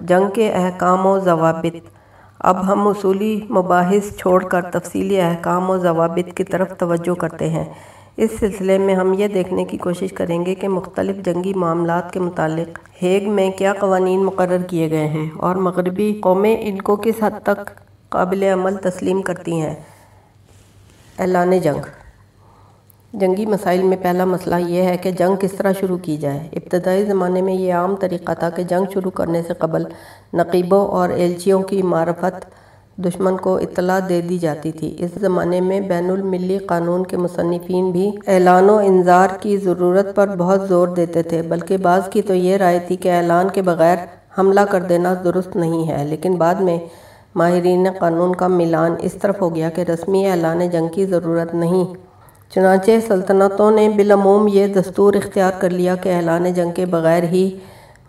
جنگ کے احکام و ضوابط۔ اب ہم اصولی مباحث چھوڑ کر تفصیلی احکام و ضوابط کی طرف توجہ کرتے ہیں۔ اس سلسلے میں ہم یہ دیکھنے کی کوشش کریں گے کہ مختلف جنگی معاملات کے متعلق ہیگ میں کیا قوانین مقرر کیے گئے ہیں اور مغربی قومیں ان کو کس حد تک قابل عمل تسلیم کرتی ہیں۔ اعلان جنگ۔ جنگی مسائل میں پہلا مسئلہ یہ ہے کہ جنگ کس طرح شروع کی جائے۔ ابتدائی زمانے میں یہ عام طریقہ تھا کہ جنگ شروع کرنے سے قبل نقیبوں اور ایلچیوں کی معرفت دشمن کو اطلاع دے دی جاتی تھی۔ اس زمانے میں بین الملی قانون کے مصنفین بھی اعلان و انذار کی ضرورت پر بہت زور دیتے تھے، بلکہ بعض کی تو یہ رائے تھی کہ اعلان کے بغیر حملہ کر دینا درست نہیں ہے۔ لیکن بعد میں ماہرین قانون کا میلان اس طرف ہو گیا کہ رسمی اعلان جنگ کی ضرورت نہیں چنانچہ سلطنتوں نے بالعموم یہ دستور اختیار کر لیا کہ اعلان جنگ کے بغیر ہی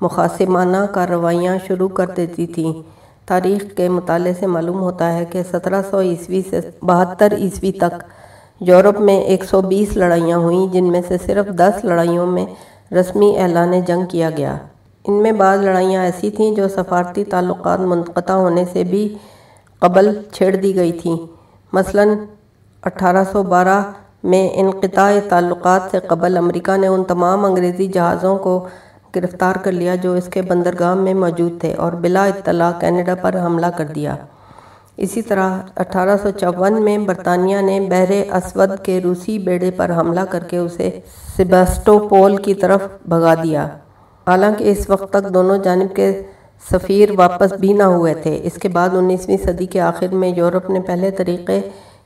مخاصمانہ کارروائیاں شروع کر دیتی تھیں۔ تاریخ کے مطالعے سے معلوم ہوتا ہے کہ سترہ سو عیسوی سے بہتر عیسوی تک یورپ میں ایک سو بیس لڑائیاں ہوئیں، جن میں سے صرف دس لڑائیوں میں رسمی اعلان جنگ کیا گیا۔ ان میں بعض لڑائیاں ایسی تھیں جو سفارتی تعلقات منقطع ہونے سے بھی قبل چھیڑ دی گئی تھیں۔ مثلاً اٹھارہ سو بارہ میں انقطاع تعلقات سے قبل امریکہ نے ان تمام انگریزی جہازوں کو گرفتار کر لیا جو اس کے بندرگاہ میں موجود تھے اور بلا اطلاع کینیڈا پر حملہ کر دیا۔ اسی طرح اٹھارہ سو چون میں برطانیہ نے بحر اسود کے روسی بیڑے پر حملہ کر کے اسے سیباسٹوپول کی طرف بھگا دیا۔ حالانکہ اس وقت تک دونوں جانب کے سفیر واپس بھی نہ ہوئے تھے۔ اس کے بعد انیسویں صدی کے آخر میں یورپ نے پہلے طریقے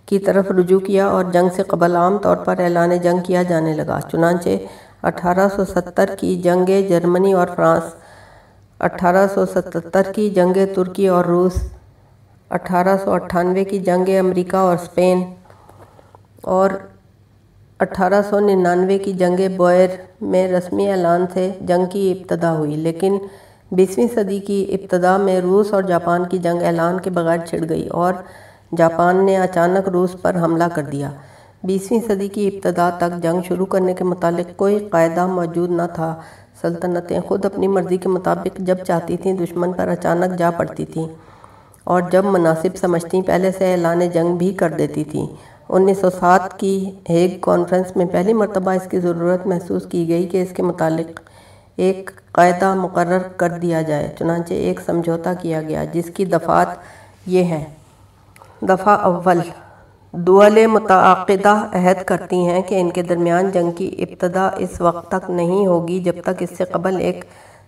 کی طرف رجوع کیا اور جنگ سے قبل عام طور پر اعلان جنگ کیا جانے لگا۔ چنانچہ اٹھارہ سو ستر کی جنگ جرمنی اور فرانس، اٹھارہ سو ستتر کی جنگ ترکی اور روس، اٹھارہ سو اٹھانوے کی جنگ امریکہ اور اسپین اور اٹھارہ سو ننانوے کی جنگ بوئر میں رسمی اعلان سے جنگ کی ابتدا ہوئی۔ لیکن بیسویں صدی کی ابتدا میں روس اور جاپان کی جنگ اعلان کے بغیر چھڑ گئی اور جاپان نے اچانک روس پر حملہ کر دیا۔ بیسویں صدی کی ابتدا تک جنگ شروع کرنے کے متعلق کوئی قاعدہ موجود نہ تھا۔ سلطنتیں خود اپنی مرضی کے مطابق جب چاہتی تھیں، دشمن پر اچانک جا پڑتی تھیں اور جب مناسب سمجھتیں پہلے سے اعلان جنگ بھی کر دیتی تھیں۔ انیس سو سات کی ہیگ کانفرنس میں پہلی مرتبہ اس کی ضرورت محسوس کی گئی کہ اس کے متعلق ایک قاعدہ مقرر کر دیا جائے، چنانچہ ایک سمجھوتا کیا گیا، جس کی دفعات یہ ہیں دفعہ اول۔ دول متعاقدہ عہد کرتی ہیں کہ ان کے درمیان جنگ کی ابتدا اس وقت تک نہیں ہوگی جب تک اس سے قبل ایک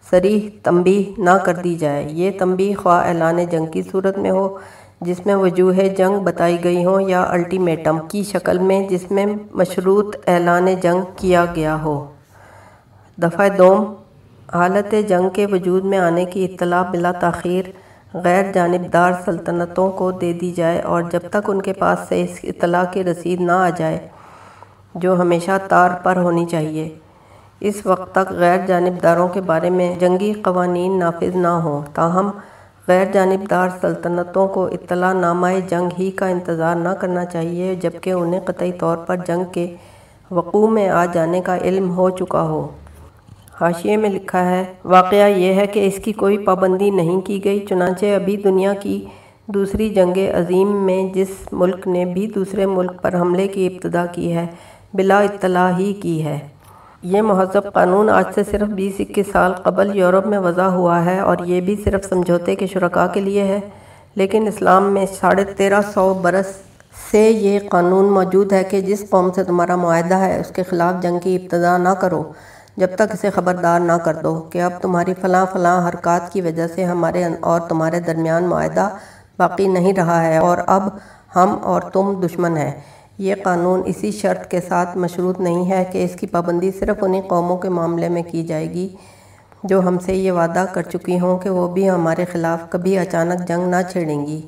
سریح تنبیہ نہ کر دی جائے۔ یہ تنبیہ خواہ اعلان جنگ کی صورت میں ہو، جس میں وجوہ جنگ بتائی گئی ہوں، یا الٹیمیٹم کی شکل میں، جس میں مشروط اعلان جنگ کیا گیا ہو۔ دفعہ دوم۔ حالت جنگ کے وجود میں آنے کی اطلاع بلا تاخیر غیر جانبدار سلطنتوں کو دے دی جائے اور جب تک ان کے پاس سے اس اطلاع کی رسید نہ آ جائے، جو ہمیشہ تار پر ہونی چاہیے۔ اس وقت تک غیر جانبداروں کے بارے میں جنگی قوانین نافذ نہ ہوں، تاہم غیر جانبدار سلطنتوں کو اطلاع نامہ جنگ ہی کا انتظار نہ کرنا چاہیے، جبکہ انہیں قطعی طور پر جنگ کے وقوع میں آ جانے کا علم ہو چکا ہو۔ حاشیے میں لکھا ہے، واقعہ یہ ہے کہ اس کی کوئی پابندی نہیں کی گئی، چنانچہ ابھی دنیا کی دوسری جنگ عظیم میں جس ملک نے بھی دوسرے ملک پر حملے کی ابتدا کی ہے، بلا اطلاع ہی کی ہے۔ یہ مہذب قانون آج سے صرف بیس اکیس سال قبل یورپ میں وضع ہوا ہے اور یہ بھی صرف سمجھوتے کے شرکاء کے لیے ہے۔ لیکن اسلام میں ساڑھے تیرہ سو برس سے یہ قانون موجود ہے کہ جس قوم سے تمہارا معاہدہ ہے، اس کے خلاف جنگ کی ابتدا نہ کرو۔ جب تک اسے خبردار نہ کر دو کہ اب تمہاری فلاں فلاں حرکات کی وجہ سے ہمارے اور تمہارے درمیان معاہدہ باقی نہیں رہا ہے اور اب ہم اور تم دشمن ہیں۔ یہ قانون اسی شرط کے ساتھ مشروط نہیں ہے کہ اس کی پابندی صرف انہی قوموں کے معاملے میں کی جائے گی جو ہم سے یہ وعدہ کر چکی ہوں کہ وہ بھی ہمارے خلاف کبھی اچانک جنگ نہ چھیڑیں گی۔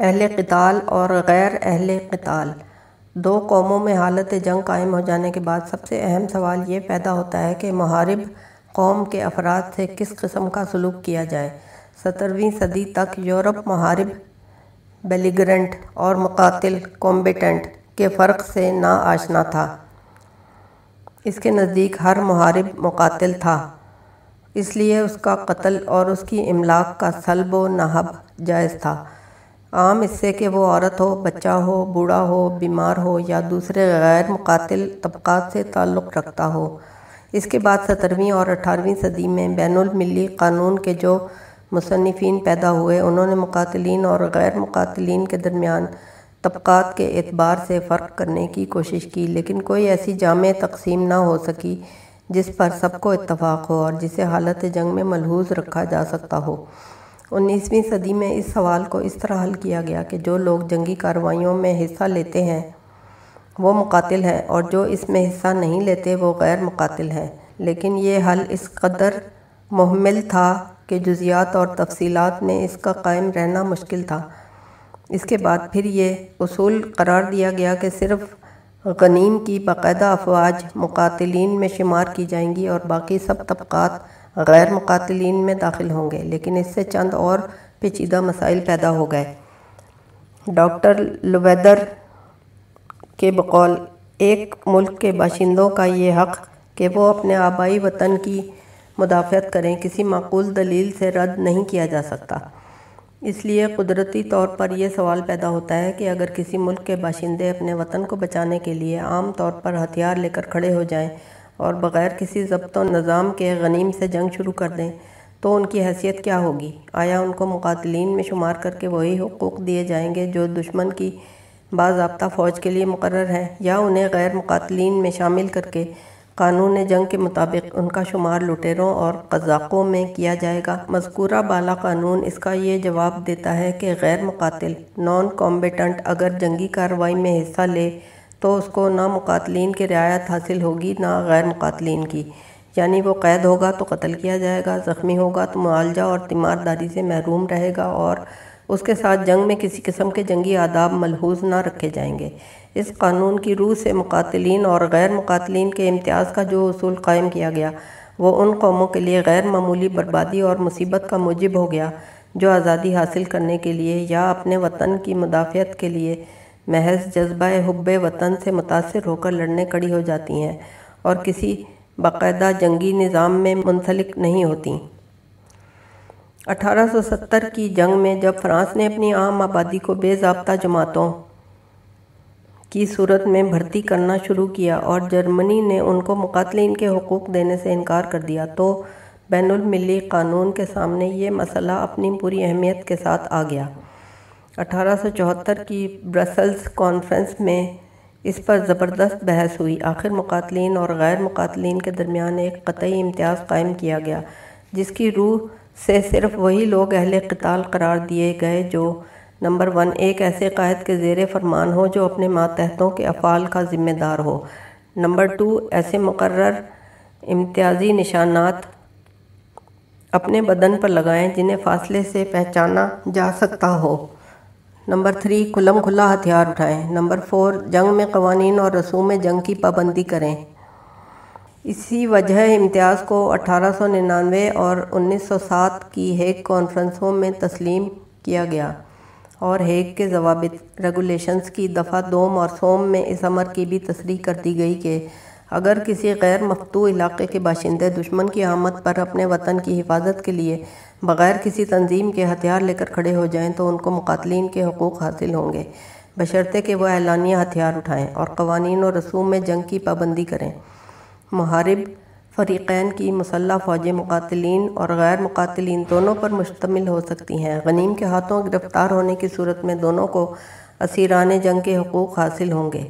اہل قتال اور غیر اہل قتال۔ دو قوموں میں حالت جنگ قائم ہو جانے کے بعد سب سے اہم سوال یہ پیدا ہوتا ہے کہ محارب قوم کے افراد سے کس قسم کا سلوک کیا جائے۔ سترویں صدی تک یورپ محارب بیلیگرنٹ اور مقاتل کومبیٹنٹ کے فرق سے نا آشنا تھا۔ اس کے نزدیک ہر محارب مقاتل تھا۔ اس لیے اس کا قتل اور اس کی املاک کا سلب و نہب جائز تھا۔ عام اس سے کہ وہ عورت ہو، بچہ ہو، بوڑھا ہو، بیمار ہو یا دوسرے غیر مقاتل طبقات سے تعلق رکھتا ہو۔ اس کے بعد سترویں اور اٹھارہویں صدی میں بین الملی قانون کے جو مصنفین پیدا ہوئے، انہوں نے مقاتلین اور غیر مقاتلین کے درمیان طبقات کے اعتبار سے فرق کرنے کی کوشش کی، لیکن کوئی ایسی جامع تقسیم نہ ہو سکی جس پر سب کو اتفاق ہو اور جسے حالت جنگ میں ملحوظ رکھا جا سکتا ہو۔ انیسویں صدی میں اس سوال کو اس طرح حل کیا گیا کہ جو لوگ جنگی کارروائیوں میں حصہ لیتے ہیں، وہ مقاتل ہیں اور جو اس میں حصہ نہیں لیتے، وہ غیر مقاتل ہیں۔ لیکن یہ حل اس قدر محمل تھا کہ جزیات اور تفصیلات میں اس کا قائم رہنا مشکل تھا۔ اس کے بعد پھر یہ اصول قرار دیا گیا کہ صرف غنیم کی باقاعدہ افواج مقاتلین میں شمار کی جائیں گی اور باقی سب طبقات غیر مقاتلین میں داخل ہوں گے، لیکن اس سے چند اور پیچیدہ مسائل پیدا ہو گئے۔ ڈاکٹر لویدر کے بقول، ایک ملک کے باشندوں کا یہ حق کہ وہ اپنے آبائی وطن کی مدافعت کریں، کسی معقول دلیل سے رد نہیں کیا جا سکتا۔ اس لیے قدرتی طور پر یہ سوال پیدا ہوتا ہے کہ اگر کسی ملک کے باشندے اپنے وطن کو بچانے کے لیے عام طور پر ہتھیار لے کر کھڑے ہو جائیں اور بغیر کسی ضبط و نظام کے غنیم سے جنگ شروع کر دیں۔ تو ان کی حیثیت کیا ہوگی؟ آیا ان کو مقاتلین میں شمار کر کے وہی حقوق دیے جائیں گے جو دشمن کی باضابطہ فوج کے لیے مقرر ہیں، یا انہیں غیر مقاتلین میں شامل کر کے قانون جنگ کے مطابق ان کا شمار لٹیروں اور قزاقوں میں کیا جائے گا؟ مذکورہ بالا قانون اس کا یہ جواب دیتا ہے کہ غیر مقاتل نان کامبیٹنٹ اگر جنگی کارروائی میں حصہ لے تو اس کو نہ مقاتلین کی رعایت حاصل ہوگی، نہ غیر مقاتلین کی۔ یعنی وہ قید ہوگا تو قتل کیا جائے گا، زخمی ہوگا تو معالجہ اور تیمارداری سے محروم رہے گا اور اس کے ساتھ جنگ میں کسی قسم کے جنگی آداب ملحوظ نہ رکھے جائیں گے۔ اس قانون کی روح سے مقاتلین اور غیر مقاتلین کے امتیاز کا جو اصول قائم کیا گیا، وہ ان قوموں کے لیے غیر معمولی بربادی اور مصیبت کا موجب ہو گیا، جو آزادی حاصل کرنے کے لیے یا اپنے وطن کی مدافعت کے لیے محض جذبہ حب وطن سے متاثر ہو کر لڑنے کڑی ہو جاتی ہیں اور کسی باقاعدہ جنگی نظام میں منسلک نہیں ہوتیں اٹھارہ سو ستر کی جنگ میں جب فرانس نے اپنی عام آبادی کو بے ضابطہ جماعتوں کی صورت میں بھرتی کرنا شروع کیا اور جرمنی نے ان کو مقاتلین کے حقوق دینے سے انکار کر دیا، تو بین الملی قانون کے سامنے یہ مسئلہ اپنی پوری اہمیت کے ساتھ آ گیا۔ اٹھارہ سو چوہتر کی برسلز کانفرنس میں اس پر زبردست بحث ہوئی۔ آخر مقاتلین اور غیر مقاتلین کے درمیان ایک قطعی امتیاز قائم کیا گیا، جس کی روح سے صرف وہی لوگ اہل قتال قرار دیے گئے جو نمبر ون، ایک ایسے قائد کے زیر فرمان ہو جو اپنے ماتحتوں کے افعال کا ذمہ دار ہو۔ نمبر ٹو، ایسے مقرر امتیازی نشانات اپنے بدن پر لگائیں جنہیں فاصلے سے پہچانا جا سکتا ہو۔ نمبر تھری کھلم کھلا ہتھیار اٹھائیں۔ نمبر فور، جنگ میں قوانین اور رسوم جنگ کی پابندی کریں۔ اسی وجہ امتیاز کو اٹھارہ سو ننانوے اور انیس سو سات کی ہیک کانفرنسوں میں تسلیم کیا گیا اور ہیگ کے ضوابط ریگولیشنز کی دفعہ دوم اور سوم میں اس امر کی بھی تصریح کر دی گئی کہ اگر کسی غیر مفتو علاقے کے باشندے دشمن کی آمد پر اپنے وطن کی حفاظت کے لیے بغیر کسی تنظیم کے ہتھیار لے کر کھڑے ہو جائیں تو ان کو مقاتلین کے حقوق حاصل ہوں گے۔ بشرطے کہ وہ اعلانیہ ہتھیار اٹھائیں اور قوانین و رسوم میں جنگ کی پابندی کریں۔ محارب، فریقین کی مسلح فوجیں مقاتلین اور غیر مقاتلین دونوں پر مشتمل ہو سکتی ہیں۔ غنیم کے ہاتھوں گرفتار ہونے کی صورت میں دونوں کو اسیران جنگ کے حقوق حاصل ہوں گے۔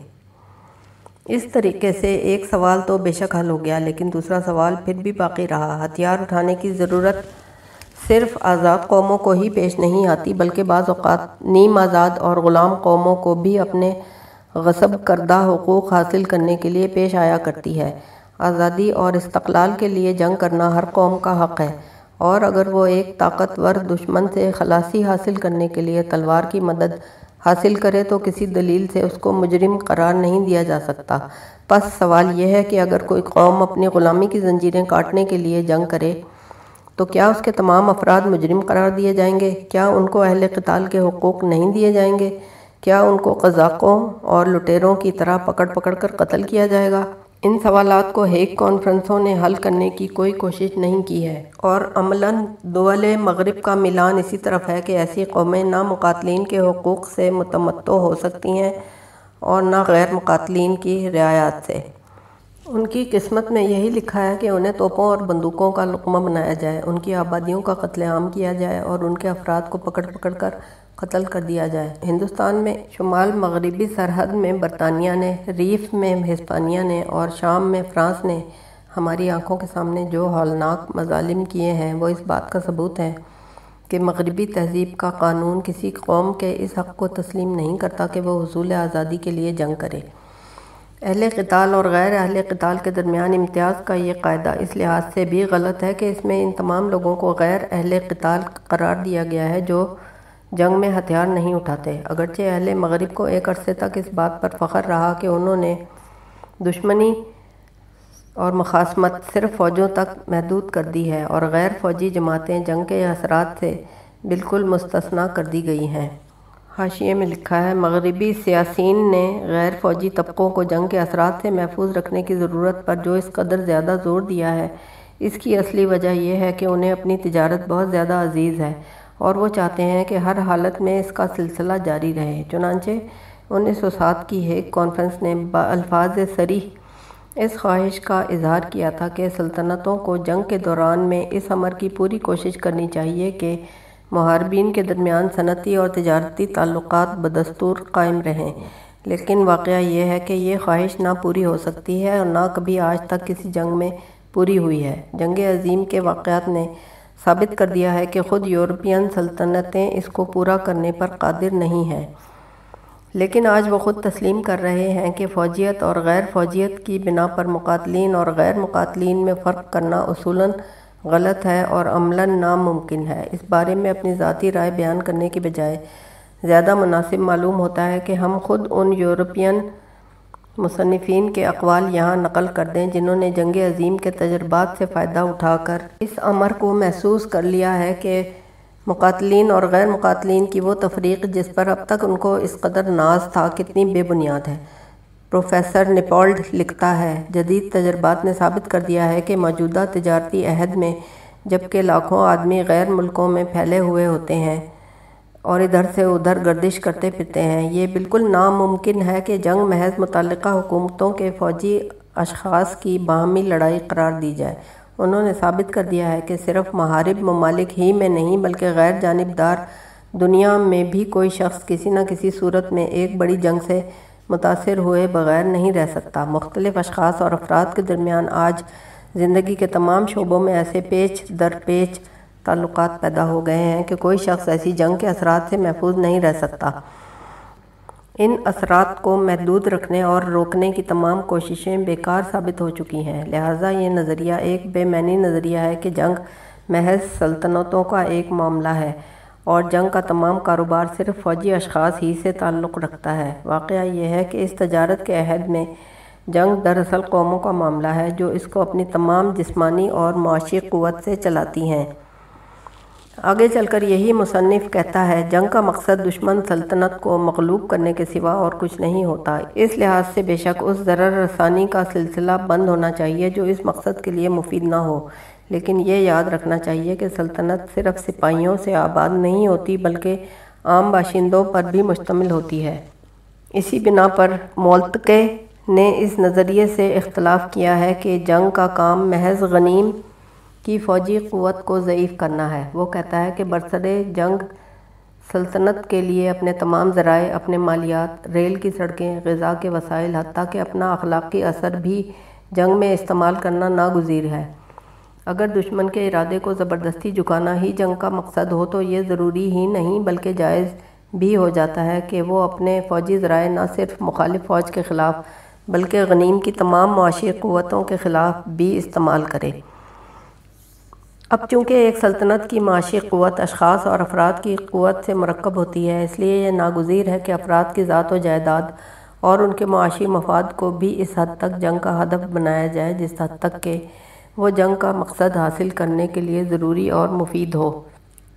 اس طریقے سے ایک سوال تو بے شک حل ہو گیا، لیکن دوسرا سوال پھر بھی باقی رہا۔ ہتھیار اٹھانے کی ضرورت صرف آزاد قوموں کو ہی پیش نہیں آتی، بلکہ بعض اوقات نیم آزاد اور غلام قوموں کو بھی اپنے غصب کردہ حقوق حاصل کرنے کے لیے پیش آیا کرتی ہے۔ آزادی اور استقلال کے لیے جنگ کرنا ہر قوم کا حق ہے۔ اور اگر وہ ایک طاقتور دشمن سے خلاصی حاصل کرنے کے لیے تلوار کی مدد حاصل کرے تو کسی دلیل سے اس کو مجرم قرار نہیں دیا جا سکتا۔ پس سوال یہ ہے کہ اگر کوئی قوم اپنی غلامی کی زنجیریں کاٹنے کے لیے جنگ کرے تو کیا اس کے تمام افراد مجرم قرار دیے جائیں گے؟ کیا ان کو اہل قتال کے حقوق نہیں دیے جائیں گے؟ کیا ان کو قزاقوں اور لٹیروں کی طرح پکڑ پکڑ کر قتل کیا جائے گا؟ ان سوالات کو ہیگ کانفرنسوں نے حل کرنے کی کوئی کوشش نہیں کی ہے۔ اور عملاً دول مغرب کا ملان اسی طرف ہے کہ ایسی قومیں نہ مقاتلین کے حقوق سے متمتع ہو سکتی ہیں اور نہ غیر مقاتلین کی رعایات سے۔ ان کی قسمت میں یہی لکھا ہے کہ انہیں توپوں اور بندوقوں کا لقمہ بنایا جائے، ان کی آبادیوں کا قتل عام کیا جائے اور ان کے افراد کو پکڑ پکڑ کر قتل کر دیا جائے۔ ہندوستان میں شمال مغربی سرحد میں برطانیہ نے، ریف میں ہسپانیہ نے اور شام میں فرانس نے ہماری آنکھوں کے سامنے جو ہولناک مظالم کیے ہیں، وہ اس بات کا ثبوت ہے کہ مغربی تہذیب کا قانون کسی قوم کے اس حق کو تسلیم نہیں کرتا کہ وہ حصول آزادی کے لیے جنگ کرے۔ اہل قتال اور غیر اہل قتال کے درمیان امتیاز کا یہ قاعدہ اس لحاظ سے بھی غلط ہے کہ اس میں ان تمام لوگوں کو غیر اہل قتال قرار دیا گیا ہے جو جنگ میں ہتھیار نہیں اٹھاتے۔ اگرچہ اہل مغرب کو ایک عرصے تک اس بات پر فخر رہا کہ انہوں نے دشمنی اور مخاسمت صرف فوجوں تک محدود کر دی ہے اور غیر فوجی جماعتیں جنگ کے اثرات سے بالکل مستثنا کر دی گئی ہیں۔ حاشیے میں لکھا ہے، مغربی سیاسین نے غیر فوجی طبقوں کو جنگ کے اثرات سے محفوظ رکھنے کی ضرورت پر جو اس قدر زیادہ زور دیا ہے، اس کی اصلی وجہ یہ ہے کہ انہیں اپنی تجارت بہت زیادہ عزیز ہے اور وہ چاہتے ہیں کہ ہر حالت میں اس کا سلسلہ جاری رہے۔ چنانچہ، انیس سو سات کی ہیک کانفرنس نے الفاظ سریح اس خواہش کا اظہار کیا تھا کہ سلطنتوں کو جنگ کے دوران میں اس عمر کی پوری کوشش کرنی چاہیے کہ محاربین کے درمیان صنعتی اور تجارتی تعلقات بدستور قائم رہیں۔ لیکن واقعہ یہ ہے کہ یہ خواہش نہ پوری ہو سکتی ہے اور نہ کبھی آج تک کسی جنگ میں پوری ہوئی ہے۔ جنگ عظیم کے واقعات نے ثابت کر دیا ہے کہ خود یورپین سلطنتیں اس کو پورا کرنے پر قادر نہیں ہیں۔ لیکن آج وہ خود تسلیم کر رہے ہیں کہ فوجیت اور غیر فوجیت کی بنا پر مقاتلین اور غیر مقاتلین میں فرق کرنا اصولاً غلط ہے اور عملاً ناممکن ہے۔ اس بارے میں اپنی ذاتی رائے بیان کرنے کی بجائے زیادہ مناسب معلوم ہوتا ہے کہ ہم خود ان یورپین مصنفین کے اقوال یہاں نقل کر دیں جنہوں نے جنگ عظیم کے تجربات سے فائدہ اٹھا کر اس امر کو محسوس کر لیا ہے کہ مقاتلین اور غیر مقاتلین کی وہ تفریق جس پر اب تک ان کو اس قدر ناز تھا کتنی بے بنیاد ہے۔ پروفیسر نپولڈ لکھتا ہے، جدید تجربات نے ثابت کر دیا ہے کہ موجودہ تجارتی عہد میں، جبکہ لاکھوں آدمی غیر ملکوں میں پھیلے ہوئے ہوتے ہیں اور ادھر سے ادھر گردش کرتے پھرتے ہیں۔ یہ بالکل ناممکن ہے کہ جنگ محض متعلقہ حکومتوں کے فوجی اشخاص کی باہمی لڑائی قرار دی جائے۔ انہوں نے ثابت کر دیا ہے کہ صرف محارب ممالک ہی میں نہیں، بلکہ غیر جانبدار دنیا میں بھی کوئی شخص کسی نہ کسی صورت میں ایک بڑی جنگ سے متاثر ہوئے بغیر نہیں رہ سکتا۔ مختلف اشخاص اور افراد کے درمیان آج زندگی کے تمام شعبوں میں ایسے پیچ در پیچ تعلقات پیدا ہو گئے ہیں کہ کوئی شخص ایسی جنگ کے اثرات سے محفوظ نہیں رہ سکتا۔ ان اثرات کو محدود رکھنے اور روکنے کی تمام کوششیں بیکار ثابت ہو چکی ہیں۔ لہٰذا یہ نظریہ ایک بے معنی نظریہ ہے کہ جنگ محض سلطنتوں کا ایک معاملہ ہے۔ اور جنگ کا تمام کاروبار صرف فوجی اشخاص ہی سے تعلق رکھتا ہے۔ واقعہ یہ ہے کہ اس تجارت کے عہد میں جنگ دراصل قوموں کا معاملہ ہے جو اس کو اپنی تمام جسمانی اور معاشی قوت سے چلاتی ہیں۔ آگے چل کر یہی مصنف کہتا ہے، جنگ کا مقصد دشمن سلطنت کو مغلوب کرنے کے سوا اور کچھ نہیں ہوتا۔ اس لحاظ سے بے شک اس ضرر رسانی کا سلسلہ بند ہونا چاہیے جو اس مقصد کے لیے مفید نہ ہو۔ لیکن یہ یاد رکھنا چاہیے کہ سلطنت صرف سپاہیوں سے آباد نہیں ہوتی، بلکہ عام باشندوں پر بھی مشتمل ہوتی ہے۔ اسی بنا پر مولتقے نے اس نظریے سے اختلاف کیا ہے کہ جنگ کا کام محض غنیم کی فوجی قوت کو ضعیف کرنا ہے۔ وہ کہتا ہے کہ برسر جنگ سلطنت کے لیے اپنے تمام ذرائع، اپنے مالیات، ریل کی سڑکیں، غذا کے وسائل، حتیٰ کہ اپنا اخلاقی اثر بھی جنگ میں استعمال کرنا ناگزیر ہے۔ اگر دشمن کے ارادے کو زبردستی جھکانا ہی جنگ کا مقصد ہو تو یہ ضروری ہی نہیں بلکہ جائز بھی ہو جاتا ہے کہ وہ اپنے فوجی ذرائع نہ صرف مخالف فوج کے خلاف بلکہ غنیم کی تمام معاشی قوتوں کے خلاف بھی استعمال کرے۔ اب چونکہ ایک سلطنت کی معاشی قوت اشخاص اور افراد کی قوت سے مرکب ہوتی ہے، اس لیے یہ ناگزیر ہے کہ افراد کی ذات و جائیداد اور ان کے معاشی مفاد کو بھی اس حد تک جنگ کا ہدف بنایا جائے، جس حد تک کہ وہ جنگ کا مقصد حاصل کرنے کے لیے ضروری اور مفید ہو۔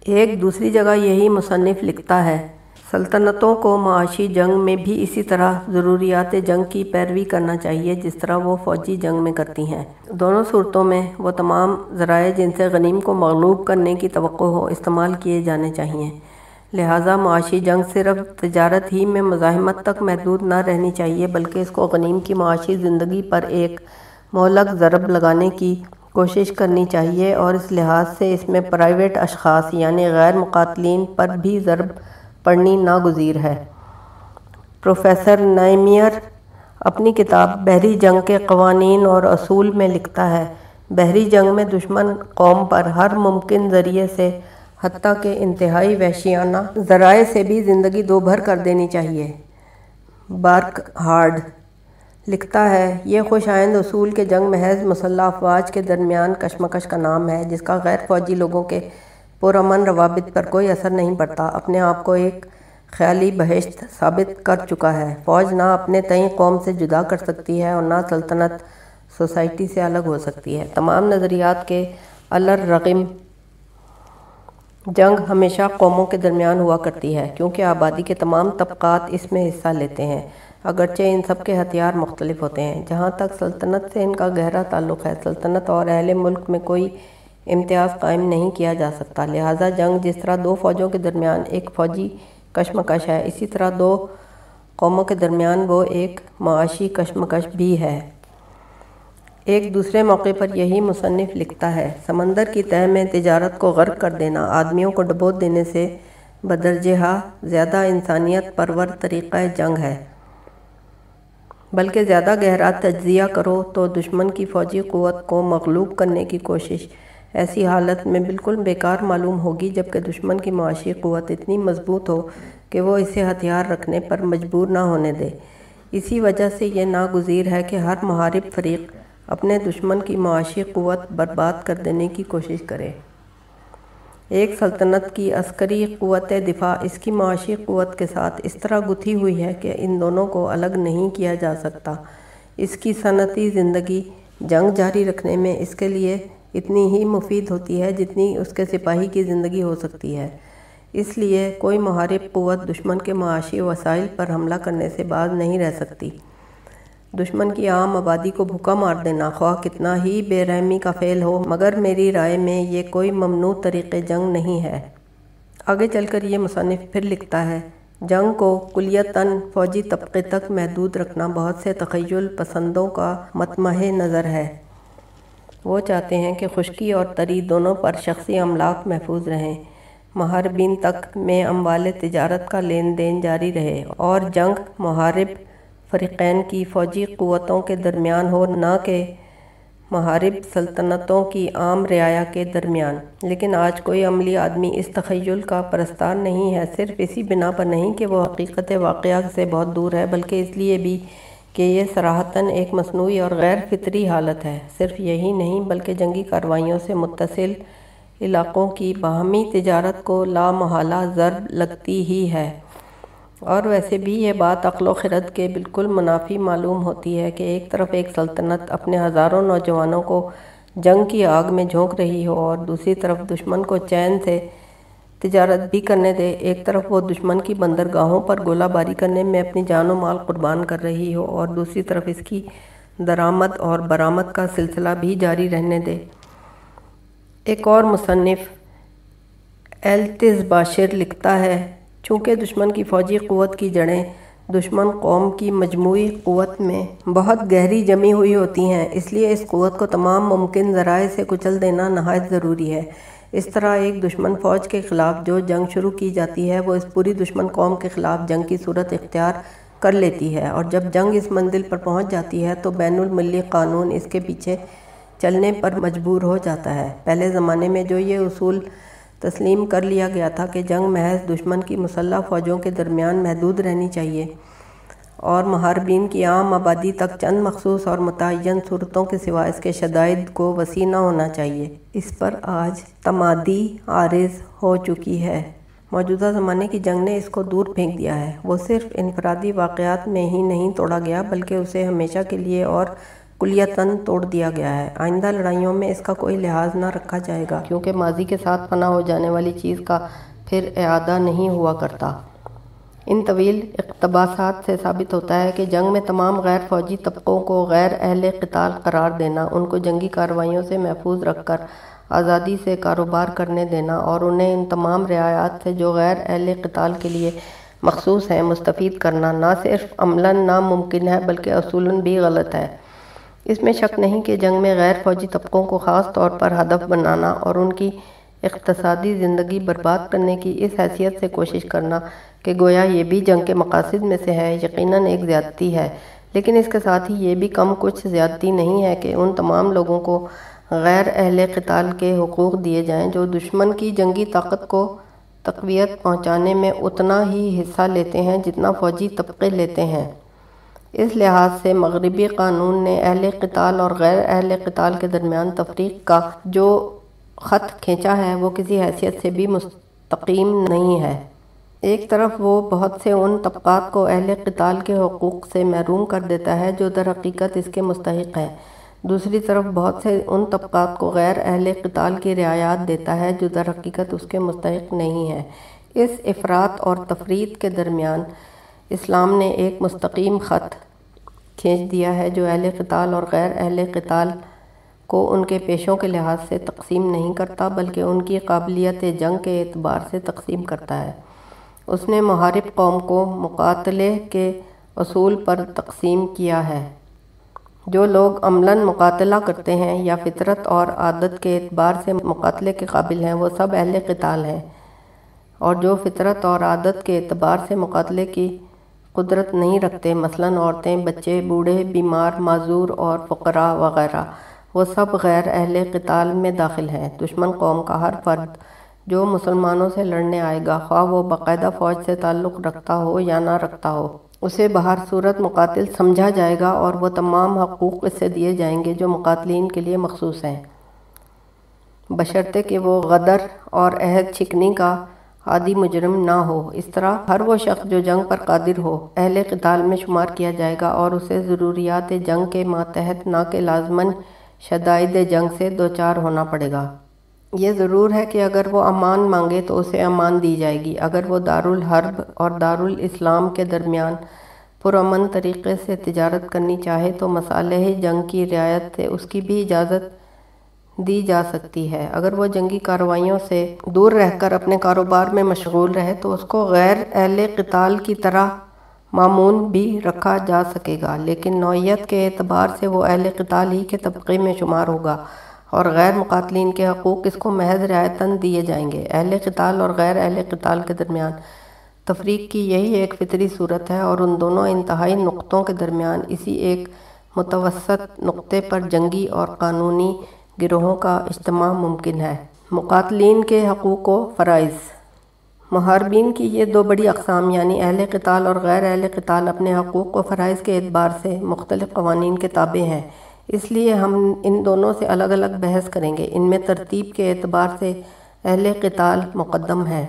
ایک دوسری جگہ یہی مصنف لکھتا ہے، سلطنتوں کو معاشی جنگ میں بھی اسی طرح ضروریات جنگ کی پیروی کرنا چاہیے جس طرح وہ فوجی جنگ میں کرتی ہیں۔ دونوں صورتوں میں وہ تمام ذرائع جن سے غنیم کو مغلوب کرنے کی توقع ہو استعمال کیے جانے چاہئیں لہٰذا معاشی جنگ صرف تجارت ہی میں مزاحمت تک محدود نہ رہنی چاہیے، بلکہ اس کو غنیم کی معاشی زندگی پر ایک مہلک ضرب لگانے کی کوشش کرنی چاہیے اور اس لحاظ سے اس میں پرائیویٹ اشخاص یعنی غیر مقاتلین پر بھی ضرب پڑھنی ناگزیر ہے۔ پروفیسر نائمیر اپنی کتاب بحری جنگ کے قوانین اور اصول میں لکھتا ہے، بحری جنگ میں دشمن قوم پر ہر ممکن ذریعے سے حتیٰ کہ انتہائی وحشیانہ ذرائع سے بھی زندگی دو بھر کر دینی چاہیے۔ بارک ہارڈ لکھتا ہے، یہ خوش آئند اصول کے جنگ محض مسلح افواج کے درمیان کشمکش کا نام ہے، جس کا غیر فوجی لوگوں کے پرامن روابط پر کوئی اثر نہیں پڑتا۔ اپنے آپ کو ایک خیالی بہشت ثابت کر چکا ہے۔ فوج نہ اپنے تئیں قوم سے جدا کر سکتی ہے اور نہ سلطنت سوسائٹی سے الگ ہو سکتی ہے۔ تمام نظریات کے الرغم جنگ ہمیشہ قوموں کے درمیان ہوا کرتی ہے، کیونکہ آبادی کے تمام طبقات اس میں حصہ لیتے ہیں۔ اگرچہ ان سب کے ہتھیار مختلف ہوتے ہیں، جہاں تک سلطنت سے ان کا گہرا تعلق ہے، سلطنت اور اہل ملک میں کوئی امتیاز قائم نہیں کیا جا سکتا۔ لہٰذا جنگ جس طرح دو فوجوں کے درمیان ایک فوجی کشمکش ہے، اسی طرح دو قوموں کے درمیان وہ ایک معاشی کشمکش بھی ہے۔ ایک دوسرے موقع پر یہی مصنف لکھتا ہے، سمندر کی تہ میں تجارت کو غرق کر دینا، آدمیوں کو ڈبوت دینے سے بدرجہ زیادہ انسانیت پرور طریقہ جنگ ہے۔ بلکہ زیادہ گہرا تجزیہ کرو تو دشمن کی فوجی قوت کو مغلوب کرنے کی کوشش ایسی حالت میں بالکل بیکار معلوم ہوگی جبکہ دشمن کی معاشی قوت اتنی مضبوط ہو کہ وہ اسے ہتھیار رکھنے پر مجبور نہ ہونے دے۔ اسی وجہ سے یہ ناگزیر ہے کہ ہر محارب فریق اپنے دشمن کی معاشی قوت برباد کر دینے کی کوشش کرے۔ ایک سلطنت کی عسکری قوت دفاع اس کی معاشی قوت کے ساتھ اس طرح گتھی ہوئی ہے کہ ان دونوں کو الگ نہیں کیا جا سکتا۔ اس کی صنعتی زندگی جنگ جاری رکھنے میں اس کے لیے اتنی ہی مفید ہوتی ہے جتنی اس کے سپاہی کی زندگی ہو سکتی ہے۔ اس لیے کوئی محارب قوت دشمن کے معاشی وسائل پر حملہ کرنے سے باز نہیں رہ سکتی۔ دشمن کی عام آبادی کو بھوکا مار دینا۔ خواہ کتنا ہی بے رحمی کا فعل ہو، مگر میری رائے میں یہ کوئی ممنوع طریقے جنگ نہیں ہے۔ آگے چل کر یہ مصنف پھر لکھتا ہے، جنگ کو کلیتاً فوجی طبقے تک محدود رکھنا بہت سے تخیل پسندوں کا متمح نظر ہے۔ وہ چاہتے ہیں کہ خشکی اور تری دونوں پر شخصی املاک محفوظ رہیں۔ محاربین تک میں اموال تجارت کا لین دین جاری رہے اور جنگ محارب فریقین کی فوجی قوتوں کے درمیان ہو، نہ کہ محارب سلطنتوں کی عام رعایا کے درمیان۔ لیکن آج کوئی عملی آدمی اس تخیل کا پرستار نہیں ہے، صرف اسی بنا پر نہیں کہ وہ حقیقت واقعہ سے بہت دور ہے، بلکہ اس لیے بھی کہ یہ سراہتاً ایک مصنوعی اور غیر فطری حالت ہے۔ صرف یہی نہیں، بلکہ جنگی کاروائیوں سے متصل علاقوں کی باہمی تجارت کو لامحالہ ضرب لگتی ہی ہے۔ اور ویسے بھی یہ بات عقل و خرد کے بالکل منافی معلوم ہوتی ہے کہ ایک طرف ایک سلطنت اپنے ہزاروں نوجوانوں کو جنگ کی آگ میں جھونک رہی ہو اور دوسری طرف دشمن کو چین سے تجارت بھی کرنے دے، ایک طرف وہ دشمن کی بندرگاہوں پر گولہ باری کرنے میں اپنی جان و مال قربان کر رہی ہو اور دوسری طرف اس کی درآمد اور برآمد کا سلسلہ بھی جاری رہنے دے۔ ایک اور مصنف ایلتز باشر لکھتا ہے چونکہ دشمن کی فوجی قوت کی جڑیں دشمن قوم کی مجموعی قوت میں بہت گہری جمی ہوئی ہوتی ہیں، اس لیے اس قوت کو تمام ممکن ذرائع سے کچل دینا نہایت ضروری ہے۔ اس طرح ایک دشمن فوج کے خلاف جو جنگ شروع کی جاتی ہے، وہ اس پوری دشمن قوم کے خلاف جنگ کی صورت اختیار کر لیتی ہے۔ اور جب جنگ اس منزل پر پہنچ جاتی ہے، تو بین الملی قانون اس کے پیچھے چلنے پر مجبور ہو جاتا ہے۔ پہلے زمانے میں جو یہ اصول تسلیم کر لیا گیا تھا کہ جنگ محض دشمن کی مسلح فوجوں کے درمیان محدود رہنی چاہیے اور محاربین کی عام آبادی تک چند مخصوص اور متعین صورتوں کے سوا اس کے شدائد کو وسیع نہ ہونا چاہیے۔ اس پر آج تمادی عارض ہو چکی ہے۔ موجودہ زمانے کی جنگ نے اس کو دور پھینک دیا ہے۔ وہ صرف انفرادی واقعات میں ہی نہیں توڑا گیا، بلکہ اسے ہمیشہ کے لیے اور کلیتاً توڑ دیا گیا ہے۔ آئندہ لڑائیوں میں اس کا کوئی لحاظ نہ رکھا جائے گا، کیونکہ ماضی کے ساتھ فنا ہو جانے والی چیز کا پھر اعادہ نہیں ہوا کرتا۔ ان طویل اقتباسات سے ثابت ہوتا ہے کہ جنگ میں تمام غیر فوجی طبقوں کو غیر اہل قتال قرار دینا، ان کو جنگی کارروائیوں سے محفوظ رکھ کر آزادی سے کاروبار کرنے دینا اور انہیں ان تمام رعایات سے جو غیر اہل قتال کے لیے مخصوص ہیں، مستفید کرنا۔ نہ صرف عملاً ناممکن ہے، بلکہ اصولاً بھی غلط ہے۔ اس میں شک نہیں کہ جنگ میں غیر فوجی طبقوں کو خاص طور پر ہدف بنانا اور ان کی اقتصادی زندگی برباد کرنے کی اس حیثیت سے کوشش کرنا کہ گویا یہ بھی جنگ کے مقاصد میں سے ہے، یقیناً ایک زیادتی ہے۔ لیکن اس کے ساتھ ہی یہ بھی کم کچھ زیادتی نہیں ہے کہ ان تمام لوگوں کو غیر اہل قتال کے حقوق دیے جائیں جو دشمن کی جنگی طاقت کو تقویت پہنچانے میں اتنا ہی حصہ لیتے ہیں جتنا فوجی طبقے لیتے ہیں۔ اس لحاظ سے مغربی قانون نے اہل قتال اور غیر اہل قتال کے درمیان تفریق کا جو خط کھینچا ہے وہ کسی حیثیت سے بھی مستقیم نہیں ہے۔ ایک طرف وہ بہت سے ان طبقات کو اہل قتال کے حقوق سے محروم کر دیتا ہے جو در حقیقت اس کے مستحق ہے دوسری طرف بہت سے ان طبقات کو غیر اہل قتال کی رعایات دیتا ہے جو در حقیقت اس کے مستحق نہیں ہے اس افراد اور تفرید کے درمیان اسلام نے ایک مستقیم خط کھینچ دیا ہے جو اہل قتال اور غیر اہل قتال کو ان کے پیشوں کے لحاظ سے تقسیم نہیں کرتا، بلکہ ان کی قابلیت جنگ کے اعتبار سے تقسیم کرتا ہے۔ اس نے محارب قوم کو مقاتلے کے اصول پر تقسیم کیا ہے۔ جو لوگ عملاً مقاتلہ کرتے ہیں یا فطرت اور عادت کے اعتبار سے مقاتلے کے قابل ہیں، وہ سب اہل قتال ہیں۔ اور جو فطرت اور عادت کے اعتبار سے مقاتلے کی قدرت نہیں رکھتے، مثلاً عورتیں، بچے، بوڑھے، بیمار، معذور اور فقراء وغیرہ۔ وہ سب غیر اہل قتال میں داخل ہیں۔ دشمن قوم کا ہر فرد جو مسلمانوں سے لڑنے آئے گا، خواہ وہ باقاعدہ فوج سے تعلق رکھتا ہو یا نہ رکھتا ہو، اسے بہر صورت مقاتل سمجھا جائے گا اور وہ تمام حقوق اس سے دیے جائیں گے جو مقاتلین کے لیے مخصوص ہیں۔ بشرطے کہ وہ غدر اور عہد چھکنی کا عادی مجرم نہ ہو۔ اس طرح ہر وہ شخص جو جنگ پر قادر ہو، اہل قتال میں شمار کیا جائے گا اور اسے ضروریات جنگ کے ماتحت نہ کہ لازماً شدائد جنگ سے دوچار ہونا پڑے گا۔ یہ ضرور ہے کہ اگر وہ امان مانگے تو اسے امان دی جائے گی۔ اگر وہ دارالحرب اور دارالاسلام کے درمیان پرامن طریقے سے تجارت کرنی چاہے تو مسالح جنگ کی رعایت سے اس کی بھی اجازت دی جا سکتی ہے۔ اگر وہ جنگی کارروائیوں سے دور رہ کر اپنے کاروبار میں مشغول رہے تو اس کو غیر اہل قتال کی طرح معمون بھی رکھا جا سکے گا، لیکن نوعیت کے اعتبار سے وہ اہل قتال ہی کے طبقے میں شمار ہوگا اور غیر مقاتلین کے حقوق اس کو محض رعایتاً دیے جائیں گے۔ اہل قتال اور غیر اہل قتال کے درمیان تفریق کی یہی ایک فطری صورت ہے اور ان دونوں انتہائی نقطوں کے درمیان اسی ایک متوسط نقطے پر جنگی اور قانونی گروہوں کا اجتماع ممکن ہے۔ مقاتلین کے حقوق و فرائض۔ محاربین کی یہ دو بڑی اقسام یعنی اہل قتال اور غیر اہل قتال، اپنے حقوق و فرائض کے اعتبار سے مختلف قوانین کے تابع ہیں۔ اس لیے ہم ان دونوں سے الگ الگ بحث کریں گے۔ ان میں ترتیب کے اعتبار سے اہل قتال مقدم ہے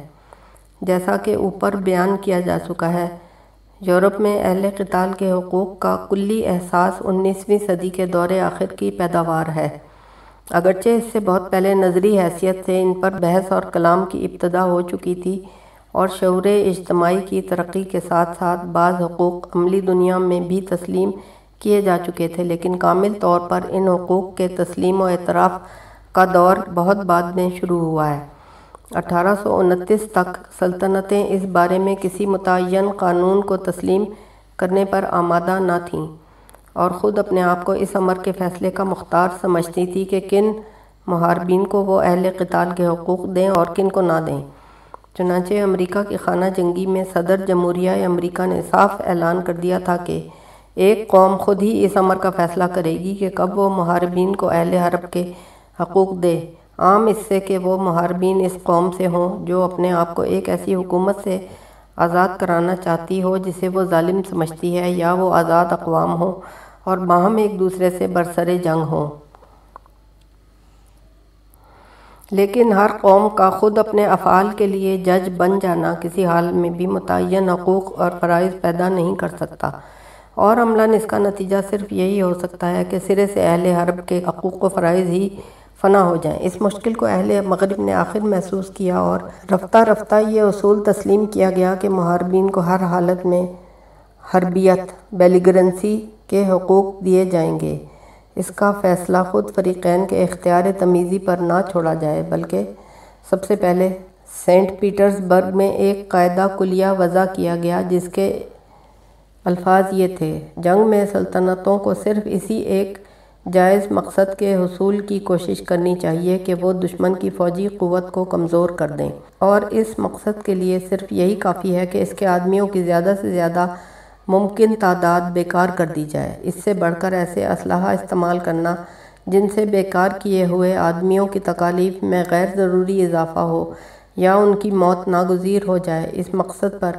جیسا کہ اوپر بیان کیا جا چکا ہے، یورپ میں اہل قتال کے حقوق کا کلی احساس انیسویں صدی کے دور آخر کی پیداوار ہے۔ اگرچہ اس سے بہت پہلے نظری حیثیت سے ان پر بحث اور کلام کی ابتدا ہو چکی تھی اور شعور اجتماعی کی ترقی کے ساتھ ساتھ بعض حقوق عملی دنیا میں بھی تسلیم کیے جا چکے تھے، لیکن کامل طور پر ان حقوق کے تسلیم و اعتراف کا دور بہت بعد میں شروع ہوا ہے۔ اٹھارہ سو انتیس تک سلطنتیں اس بارے میں کسی متعین قانون کو تسلیم کرنے پر آمادہ نہ تھیں۔ اور خود اپنے آپ کو اس عمر کے فیصلے کا مختار سمجھتی تھی کہ کن محاربین کو وہ اہل قتال کے حقوق دیں اور کن کو نہ دیں۔ چنانچہ امریکہ کی خانہ جنگی میں صدر جمہوریہ امریکہ نے صاف اعلان کر دیا تھا کہ ایک قوم خود ہی اس عمر کا فیصلہ کرے گی کہ کب وہ محاربین کو اہل حرب کے حقوق دے۔ عام اس سے کہ وہ محاربین اس قوم سے ہوں جو اپنے آپ کو ایک ایسی حکومت سے آزاد کرانا چاہتی ہو، جسے وہ ظالم سمجھتی ہے یا وہ آزاد اقوام ہوں اور باہم ایک دوسرے سے برسر جنگ ہوں لیکن ہر قوم کا خود اپنے افعال کے لیے جج بن جانا کسی حال میں بھی متعین حقوق اور فرائض پیدا نہیں کر سکتا۔ اور عملاً اس کا نتیجہ صرف یہی ہو سکتا ہے کہ سرے سے اہل حرب کے حقوق و فرائض ہی فنا ہو جائیں۔ اس مشکل کو اہل مغرب نے آخر محسوس کیا اور رفتہ رفتہ یہ اصول تسلیم کیا گیا کہ محاربین کو ہر حالت میں حربیت، بیلیگرنسی کے حقوق دیے جائیں گے۔ اس کا فیصلہ خود فریقین کے اختیار تمیزی پر نہ چھوڑا جائے، بلکہ سب سے پہلے سینٹ پیٹرز برگ میں ایک قاعدہ کلیہ وضع کیا گیا جس کے الفاظ یہ تھے، جنگ میں سلطنتوں کو صرف اسی ایک جائز مقصد کے حصول کی کوشش کرنی چاہیے کہ وہ دشمن کی فوجی قوت کو کمزور کر دیں۔ اور اس مقصد کے لیے صرف یہی کافی ہے کہ اس کے آدمیوں کی زیادہ سے زیادہ ممکن تعداد بیکار کر دی جائے۔ اس سے بڑھ کر ایسے اسلحہ استعمال کرنا جن سے بیکار کیے ہوئے آدمیوں کی تکالیف میں غیر ضروری اضافہ ہو یا ان کی موت ناگزیر ہو جائے، اس مقصد پر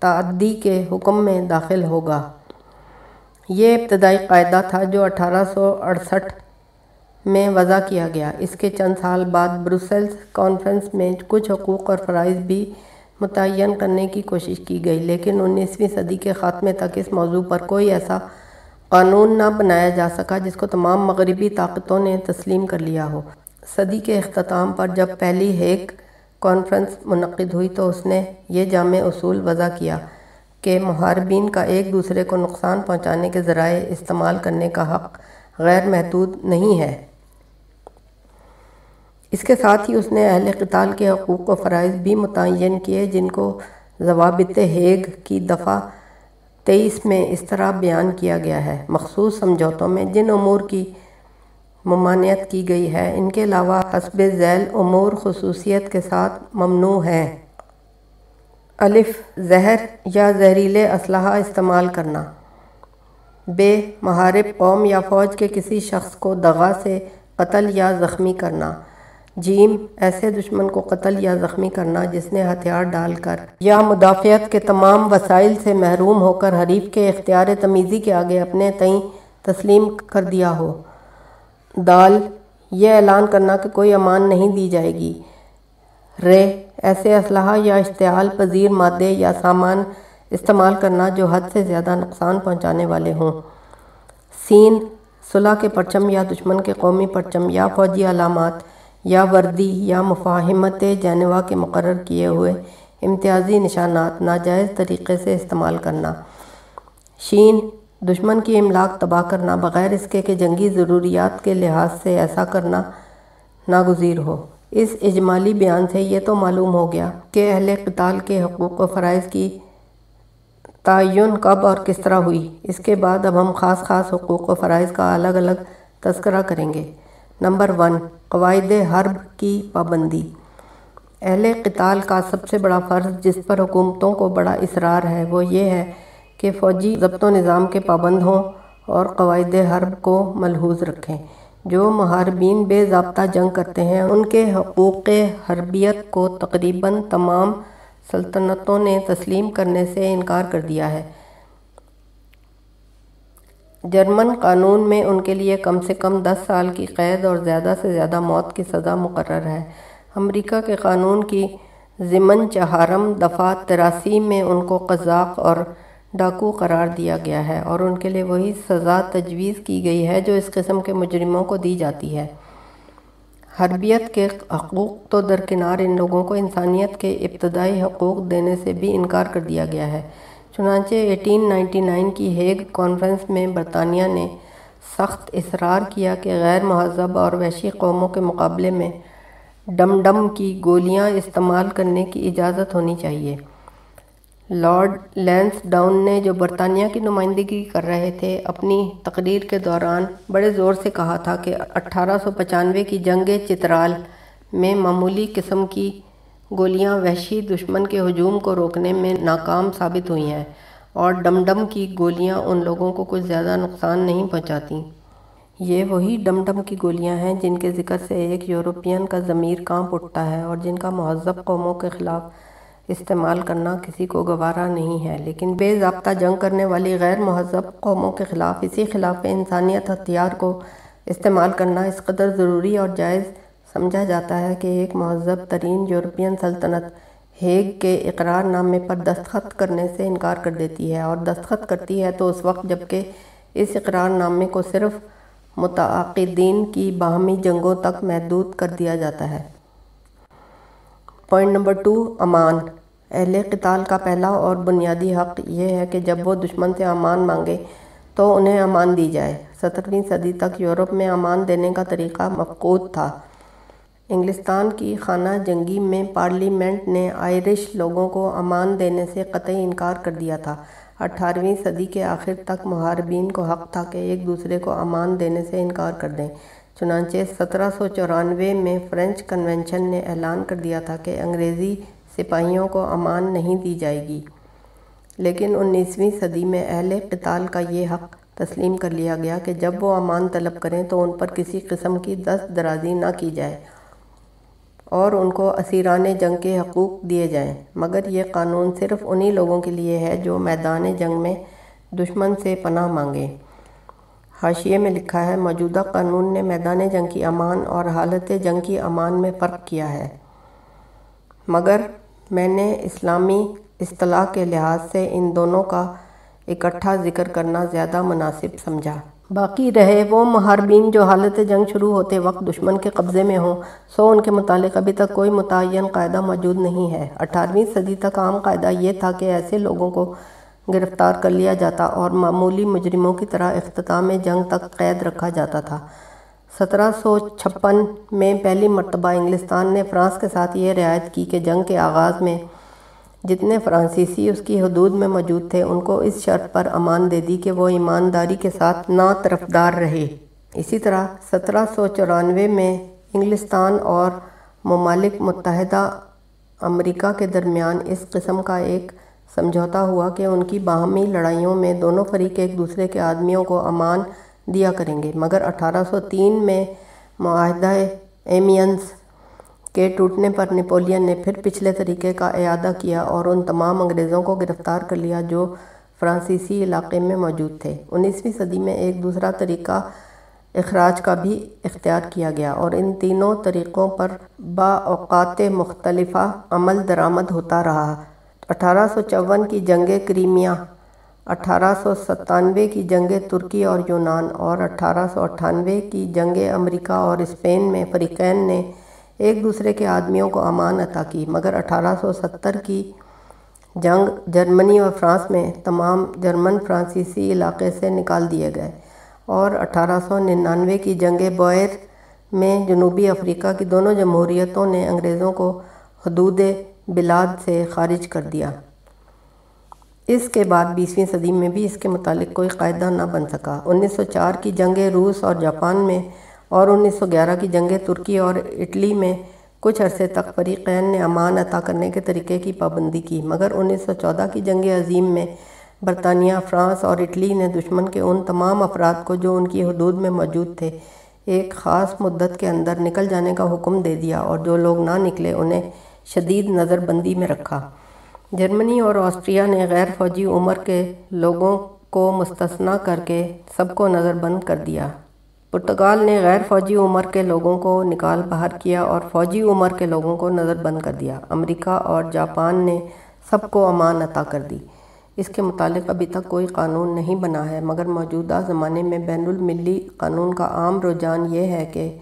تعدی کے حکم میں داخل ہوگا۔ یہ ابتدائی قاعدہ تھا جو اٹھارہ سو اڑسٹھ میں وضع کیا گیا۔ اس کے چند سال بعد بروسلز کانفرنس میں کچھ حقوق اور فرائض بھی متعین کرنے کی کوشش کی گئی، لیکن انیسویں صدی کے خاتمے تک اس موضوع پر کوئی ایسا قانون نہ بنایا جا سکا جس کو تمام مغربی طاقتوں نے تسلیم کر لیا ہو۔ صدی کے اختتام پر جب پہلی ہیک کانفرنس منعقد ہوئی تو اس نے یہ جامع اصول وضع کیا۔ کہ محاربین کا ایک دوسرے کو نقصان پہنچانے کے ذرائع استعمال کرنے کا حق غیر محدود نہیں ہے۔ اس کے ساتھ ہی اس نے اہل قتال کے حقوق و فرائض بھی متعین کیے، جن کو ضوابط ہیگ کی دفعہ تیئیس میں اس طرح بیان کیا گیا ہے۔ مخصوص سمجھوتوں میں جن امور کی ممانعت کی گئی ہے، ان کے علاوہ حسب ذیل امور خصوصیت کے ساتھ ممنوع ہے الف، زہر یا زہریلے اسلحہ استعمال کرنا۔ بے، محارب، قوم یا فوج کے کسی شخص کو دغا سے قتل یا زخمی کرنا۔ جیم، ایسے دشمن کو قتل یا زخمی کرنا جس نے ہتھیار ڈال کر یا مدافعت کے تمام وسائل سے محروم ہو کر حریف کے اختیار تمیزی کے آگے اپنے تئیں تسلیم کر دیا ہو۔ دال، یہ اعلان کرنا کہ کوئی امان نہیں دی جائے گی۔ رے ایسے اسلحہ یا اشتعال پذیر مادے یا سامان استعمال کرنا جو حد سے زیادہ نقصان پہنچانے والے ہوں۔ سین، صلح کے پرچم یا دشمن کے قومی پرچم یا فوجی علامات یا وردی یا مفاہمت جانوا کے مقرر کیے ہوئے امتیازی نشانات ناجائز طریقے سے استعمال کرنا۔ شین، دشمن کی املاک تباہ کرنا بغیر اس کے کہ جنگی ضروریات کے لحاظ سے ایسا کرنا ناگزیر ہو۔ اس اجمالی بیان سے یہ تو معلوم ہو گیا کہ اہل قتال کے حقوق و فرائض کی تعین کب اور کس طرح ہوئی۔ اس کے بعد اب ہم خاص خاص حقوق و فرائض کا الگ الگ تذکرہ کریں گے۔ نمبر ون، قواعد حرب کی پابندی۔ اہل قتال کا سب سے بڑا فرض جس پر حکومتوں کو بڑا اصرار ہے وہ یہ ہے کہ فوجی ضبط و نظام کے پابند ہوں اور قواعد حرب کو ملحوظ رکھیں۔ جو محاربین بے ضابطہ جنگ کرتے ہیں، ان کے حقوق حربیت کو تقریباً تمام سلطنتوں نے تسلیم کرنے سے انکار کر دیا ہے۔ جرمن قانون میں ان کے لیے کم سے کم دس سال کی قید اور زیادہ سے زیادہ موت کی سزا مقرر ہے۔ امریکہ کے قانون کی ضمن چہارم دفعہ تراسی میں ان کو قذاق اور ڈاکو قرار دیا گیا ہے اور ان کے لیے وہی سزا تجویز کی گئی ہے جو اس قسم کے مجرموں کو دی جاتی ہے۔ حربیت کے حقوق تو درکنار ان لوگوں کو انسانیت کے ابتدائی حقوق دینے سے بھی انکار کر دیا گیا ہے۔ چنانچہ ایٹین نائنٹی نائن کی ہیگ کانفرنس میں برطانیہ نے سخت اصرار کیا کہ غیر مہذب اور وحشی قوموں کے مقابلے میں ڈم ڈم کی گولیاں استعمال کرنے کی اجازت ہونی چاہیے۔ لارڈ لینس ڈاؤن نے جو برطانیہ کی نمائندگی کر رہے تھے، اپنی تقریر کے دوران بڑے زور سے کہا تھا کہ اٹھارہ سو پچانوے کی جنگ چترال میں معمولی قسم کی گولیاں وحشی دشمن کے ہجوم کو روکنے میں ناکام ثابت ہوئی ہیں اور ڈم ڈم کی گولیاں ان لوگوں کو کچھ زیادہ نقصان نہیں پہنچاتی۔ یہ وہی ڈم ڈم کی گولیاں ہیں جن کے ذکر سے ایک یورپین کا ضمیر کانپ اٹھتا ہے اور جن کا مہذب قوموں کے خلاف استعمال کرنا کسی کو گوارا نہیں ہے، لیکن بے ضابطہ جنگ کرنے والی غیر مہذب قوموں کے خلاف، اسی خلاف انسانیت ہتھیار کو استعمال کرنا اس قدر ضروری اور جائز سمجھا جاتا ہے کہ ایک مہذب ترین یورپین سلطنت ہیگ کے اقرار نامے پر دستخط کرنے سے انکار کر دیتی ہے اور دستخط کرتی ہے تو اس وقت جبکہ اس اقرار نامے کو صرف متعاقدین کی باہمی جنگوں تک محدود کر دیا جاتا ہے۔ پوائنٹ نمبر ٹو، امان۔ اہل قتال کا پہلا اور بنیادی حق یہ ہے کہ جب وہ دشمن سے امان مانگے تو انہیں امان دی جائے۔ سترویں صدی تک یورپ میں امان دینے کا طریقہ مفقود تھا۔ انگلستان کی خانہ جنگی میں پارلیمنٹ نے آئرش لوگوں کو امان دینے سے قطعی انکار کر دیا تھا۔ اٹھارہویں صدی کے آخر تک محاربین کو حق تھا کہ ایک دوسرے کو امان دینے سے انکار کر دیں۔ چنانچہ سترہ سو چورانوے میں فرینچ کنونشن نے اعلان کر دیا تھا کہ انگریزی سپاہیوں کو امان نہیں دی جائے گی۔ لیکن انیسویں صدی میں اہل قتال کا یہ حق تسلیم کر لیا گیا کہ جب وہ امان طلب کریں تو ان پر کسی قسم کی دست درازی نہ کی جائے اور ان کو اسیران جنگ کے حقوق دیے جائیں۔ مگر یہ قانون صرف انہی لوگوں کے لیے ہے جو میدان جنگ میں دشمن سے پناہ مانگیں۔ حاشیے میں لکھا ہے، موجودہ قانون نے میدان جنگ کی امان اور حالت جنگ کی امان میں فرق کیا ہے۔ مگر میں نے اسلامی اصطلاح کے لحاظ سے ان دونوں کا اکٹھا ذکر کرنا زیادہ مناسب سمجھا۔ باقی رہے وہ محاربین جو حالت جنگ شروع ہوتے وقت دشمن کے قبضے میں ہوں، سو ان کے متعلق ابھی تک کوئی متعین قاعدہ موجود نہیں ہے۔ اٹھارہویں صدی تک عام قاعدہ یہ تھا کہ ایسے لوگوں کو گرفتار کر لیا جاتا اور معمولی مجرموں کی طرح اختتام جنگ تک قید رکھا جاتا تھا۔ سترہ سو چھپن میں پہلی مرتبہ انگلستان نے فرانس کے ساتھ یہ رعایت کی کہ جنگ کے آغاز میں جتنے فرانسیسی اس کی حدود میں موجود تھے، ان کو اس شرط پر امان دے دی کہ وہ ایمانداری کے ساتھ نا طرفدار رہے۔ اسی طرح سترہ سو چورانوے میں انگلستان اور ممالک متحدہ امریکہ کے درمیان اس قسم کا ایک سمجھوتا ہوا کہ ان کی باہمی لڑائیوں میں دونوں فریق ایک دوسرے کے آدمیوں کو امان دیا کریں گے۔ مگر اٹھارہ سو تین میں معاہدہ ایمینز کے ٹوٹنے پر نپولین نے پھر پچھلے طریقے کا اعادہ کیا اور ان تمام انگریزوں کو گرفتار کر لیا جو فرانسیسی علاقے میں موجود تھے۔ انیسویں صدی میں ایک دوسرا طریقہ اخراج کا بھی اختیار کیا گیا اور ان تینوں طریقوں پر با اوقات مختلفہ عمل درآمد ہوتا رہا۔ اٹھارہ سو چون کی جنگ کریمیا اٹھارہ سو ستانوے کی جنگ ترکی اور یونان اور اٹھارہ سو اٹھانوے کی جنگ امریکہ اور اسپین میں فریقین نے ایک دوسرے کے آدمیوں کو امان عطا کی۔ مگر اٹھارہ سو ستر کی جنگ جرمنی اور فرانس میں تمام جرمن فرانسیسی علاقے سے نکال دیے گئے اور اٹھارہ سو ننانوے کی جنگ بوئر میں جنوبی افریقہ کی دونوں جمہوریتوں نے انگریزوں کو حدود بلاد سے خارج کر دیا۔ اس کے بعد بیسویں صدی میں بھی اس کے متعلق کوئی قاعدہ نہ بن سکا۔ انیس سو چار کی جنگ روس اور جاپان میں اور انیس سو گیارہ کی جنگ ترکی اور اٹلی میں کچھ عرصے تک فریقین نے امان عطا کرنے کے طریقے کی پابندی کی، مگر انیس سو چودہ کی جنگ عظیم میں برطانیہ، فرانس اور اٹلی نے دشمن کے ان تمام افراد کو جو ان کی حدود میں موجود تھے، ایک خاص مدت کے اندر نکل جانے کا حکم دے دیا اور جو لوگ نہ نکلے انہیں شدید نظر بندی میں رکھا۔ جرمنی اور آسٹریا نے غیر فوجی عمر کے لوگوں کو مستثنا کر کے سب کو نظر بند کر دیا۔ پرتگال نے غیر فوجی عمر کے لوگوں کو نکال باہر کیا اور فوجی عمر کے لوگوں کو نظر بند کر دیا۔ امریکہ اور جاپان نے سب کو امان عطا کر دی۔ اس کے متعلق ابھی تک کوئی قانون نہیں بنا ہے، مگر موجودہ زمانے میں بین الملی قانون کا عام رجحان یہ ہے کہ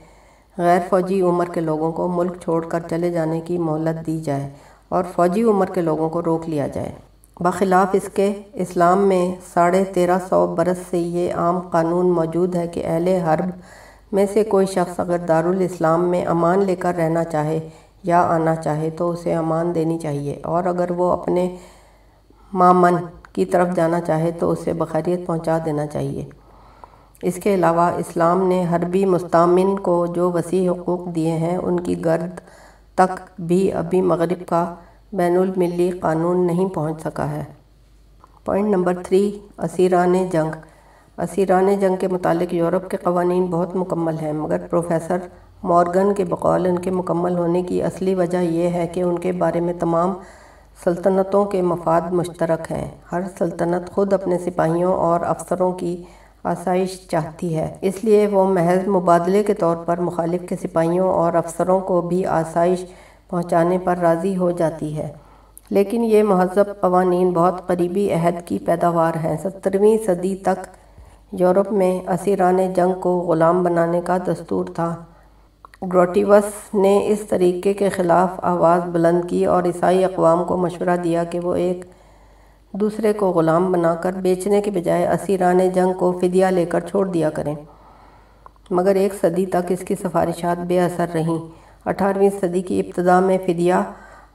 غیر فوجی عمر کے لوگوں کو ملک چھوڑ کر چلے جانے کی مہلت دی جائے۔ اور فوجی عمر کے لوگوں کو روک لیا جائے۔ بخلاف اس کے اسلام میں ساڑھے تیرہ سو برس سے یہ عام قانون موجود ہے کہ اہل حرب میں سے کوئی شخص اگر دارالاسلام میں امان لے کر رہنا چاہے یا آنا چاہے تو اسے امان دینی چاہیے اور اگر وہ اپنے مامن کی طرف جانا چاہے تو اسے بخیریت پہنچا دینا چاہیے۔ اس کے علاوہ اسلام نے حربی مستامن کو جو وسیع حقوق دیے ہیں ان کی گرد تک بھی ابھی مغرب کا بین الملی قانون نہیں پہنچ سکا ہے۔ پوائنٹ نمبر تھری اسیران جنگ۔ اسیران جنگ کے متعلق یورپ کے قوانین بہت مکمل ہیں، مگر پروفیسر مورگن کے بقول ان کے مکمل ہونے کی اصلی وجہ یہ ہے کہ ان کے بارے میں تمام سلطنتوں کے مفاد مشترک ہیں۔ ہر سلطنت خود اپنے سپاہیوں اور افسروں کی آسائش چاہتی ہے۔ اس لیے وہ محض مبادلے کے طور پر مخالف کے سپاہیوں اور افسروں کو بھی آسائش پہنچانے پر راضی ہو جاتی ہے۔ لیکن یہ مہذب قوانین بہت قریبی عہد کی پیداوار ہیں۔ سترویں صدی تک یورپ میں اسیران جنگ کو غلام بنانے کا دستور تھا۔ گروٹیوس نے اس طریقے کے خلاف آواز بلند کی اور عیسائی اقوام کو مشورہ دیا کہ وہ ایک دوسرے کو غلام بنا کر بیچنے کے بجائے اسیران جنگ کو فدیہ لے کر چھوڑ دیا کریں۔ مگر ایک صدی تک اس کی سفارشات بے اثر رہیں۔ اٹھارہویں صدی کی ابتدا میں فدیہ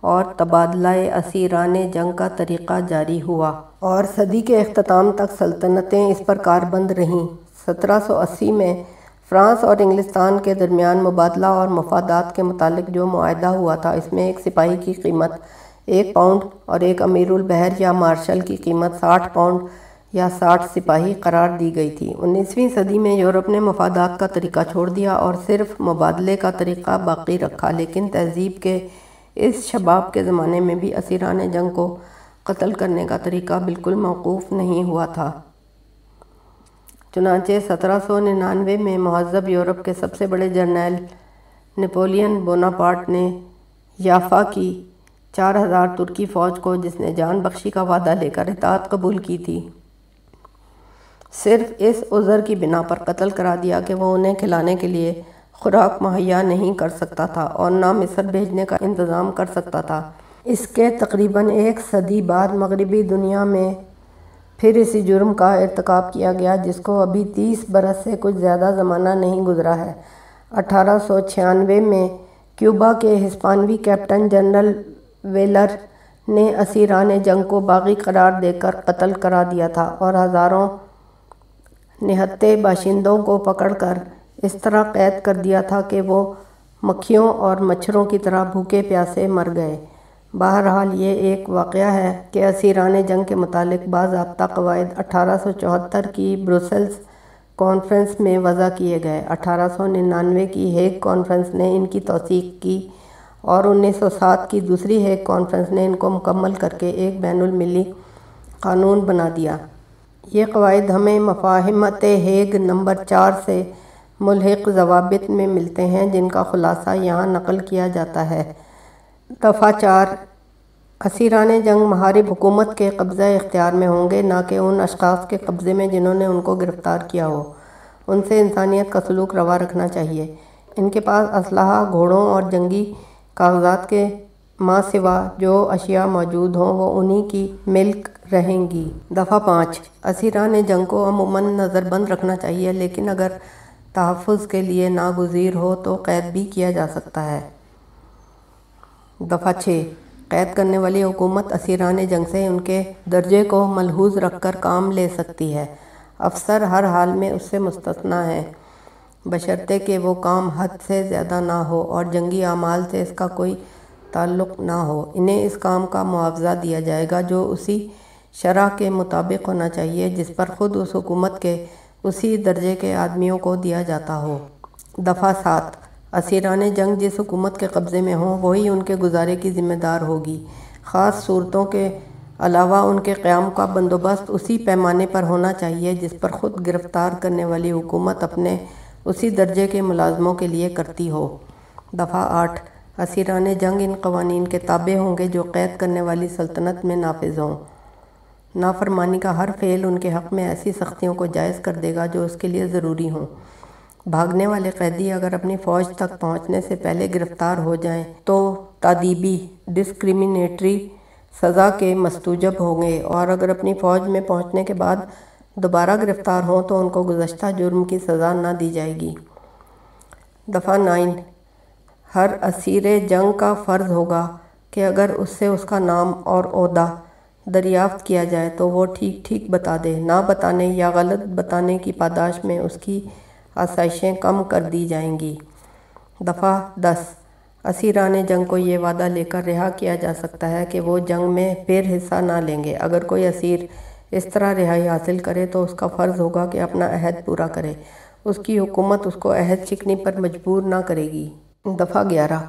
اور تبادلہ اسیران جنگ کا طریقہ جاری ہوا۔ اور صدی کے اختتام تک سلطنتیں اس پر کاربند رہیں۔ سترہ سو اسی میں فرانس اور انگلستان کے درمیان مبادلہ اور مفادات کے متعلق جو معاہدہ ہوا تھا، اس میں ایک سپاہی کی قیمت ایک پاؤنڈ اور ایک امیر البحر یا مارشل کی قیمت ساٹھ پاؤنڈ یا ساٹھ سپاہی قرار دی گئی تھی۔ انیسویں صدی میں یورپ نے مفادات کا طریقہ چھوڑ دیا اور صرف مبادلے کا طریقہ باقی رکھا، لیکن تہذیب کے اس شباب کے زمانے میں بھی اسیران جنگ کو قتل کرنے کا طریقہ بالکل موقوف نہیں ہوا تھا۔ چنانچہ سترہ سو ننانوے میں مہذب یورپ کے سب سے بڑے جرنیل نپولین بوناپارٹ نے یافا کی چار ہزار ترکی فوج کو جس نے جان بخشی کا وعدہ لے کر اطاعت قبول کی تھی۔ صرف اس عذر کی بنا پر قتل کرا دیا کہ وہ انہیں کھلانے کے لیے خوراک مہیا نہیں کر سکتا تھا اور نہ مصر بھیجنے کا انتظام کر سکتا تھا۔ اس کے تقریباً ایک صدی بعد مغربی دنیا میں پھر اسی جرم کا ارتکاب کیا گیا جس کو ابھی تیس برس سے کچھ زیادہ زمانہ نہیں گزرا ہے۔ اٹھارہ سو چھیانوے میں کیوبا کے ہسپانوی کیپٹن جنرل ویلر نے اسیران جنگ کو باغی قرار دے کر قتل کرا دیا تھا اور ہزاروں نہتے باشندوں کو پکڑ کر اس طرح قید کر دیا تھا کہ وہ مکھیوں اور مچھروں کی طرح بھوکے پیاسے مر گئے۔ بہرحال یہ ایک واقعہ ہے کہ اسیران جنگ کے متعلق باضابطہ قواعد اٹھارہ سو چوہتر کی بروسلز کانفرنس میں وضع کیے گئے۔ اٹھارہ سو ننانوے کی ہیگ کانفرنس نے ان کی توثیق کی۔ اور انیس سو سات کی دوسری ہیگ کانفرنس نے ان کو مکمل کر کے ایک بین الملی قانون بنا دیا۔ یہ قواعد ہمیں مفاہمت ہیگ نمبر چار سے ملحق ضوابط میں ملتے ہیں جن کا خلاصہ یہاں نقل کیا جاتا ہے۔ دفعہ چار، اسیران جنگ محارب حکومت کے قبضہ اختیار میں ہوں گے، نہ کہ ان اشخاص کے قبضے میں جنہوں نے ان کو گرفتار کیا ہو۔ ان سے انسانیت کا سلوک روا رکھنا چاہیے۔ ان کے پاس اسلحہ، گھوڑوں اور جنگی کاغذات کے ماں سوا جو اشیاء موجود ہوں وہ انہی کی ملک رہیں گی۔ دفعہ پانچ اسیران جنگ کو عموماً نظر بند رکھنا چاہیے، لیکن اگر تحفظ کے لیے ناگزیر ہو تو قید بھی کیا جا سکتا ہے۔ دفعہ چھ، قید کرنے والی حکومت اسیران جنگ سے ان کے درجے کو ملحوظ رکھ کر کام لے سکتی ہے۔ افسر ہر حال میں اس سے مستثنا ہے بشرطے کہ وہ کام حد سے زیادہ نہ ہو اور جنگی اعمال سے اس کا کوئی تعلق نہ ہو۔ انہیں اس کام کا معاوضہ دیا جائے گا جو اسی شرح کے مطابق ہونا چاہیے جس پر خود اس حکومت کے اسی درجے کے آدمیوں کو دیا جاتا ہو۔ دفعہ سات، اسیران جنگ جس حکومت کے قبضے میں ہوں، وہی ان کے گزارے کی ذمہ دار ہوگی۔ خاص صورتوں کے علاوہ ان کے قیام کا بندوبست اسی پیمانے پر ہونا چاہیے جس پر خود گرفتار کرنے والی حکومت اپنے اسی درجے کے ملازموں کے لیے کرتی ہو۔ دفعہ آٹھ، اسیران جنگ ان قوانین کے تابع ہوں گے جو قید کرنے والی سلطنت میں نافذ ہوں۔ نافرمانی کا ہر فعل ان کے حق میں ایسی سختیوں کو جائز کر دے گا جو اس کے لیے ضروری ہوں۔ بھاگنے والے قیدی اگر اپنی فوج تک پہنچنے سے پہلے گرفتار ہو جائیں تو تعدیبی ڈسکریمنیٹری سزا کے مستوجب ہوں گے اور اگر اپنی فوج میں پہنچنے کے بعد دوبارہ گرفتار ہوں تو ان کو گزشتہ جرم کی سزا نہ دی جائے گی۔ دفعہ نائن۔ ہر اسیر جنگ کا فرض ہوگا کہ اگر اس سے اس کا نام اور عہدہ دریافت کیا جائے تو وہ ٹھیک ٹھیک بتا دے، نہ بتانے یا غلط بتانے کی پاداش میں اس کی آسائشیں کم کر دی جائیں گی۔ دفعہ دس۔ اسیران جنگ کو یہ وعدہ لے کر رہا کیا جا سکتا ہے کہ وہ جنگ میں پھر حصہ نہ لیں گے۔ اگر کوئی اسیر اس طرح رہائی حاصل کرے تو اس کا فرض ہوگا کہ اپنا عہد پورا کرے۔ اس کی حکومت اس کو عہد چکنی پر مجبور نہ کرے گی۔ دفعہ گیارہ۔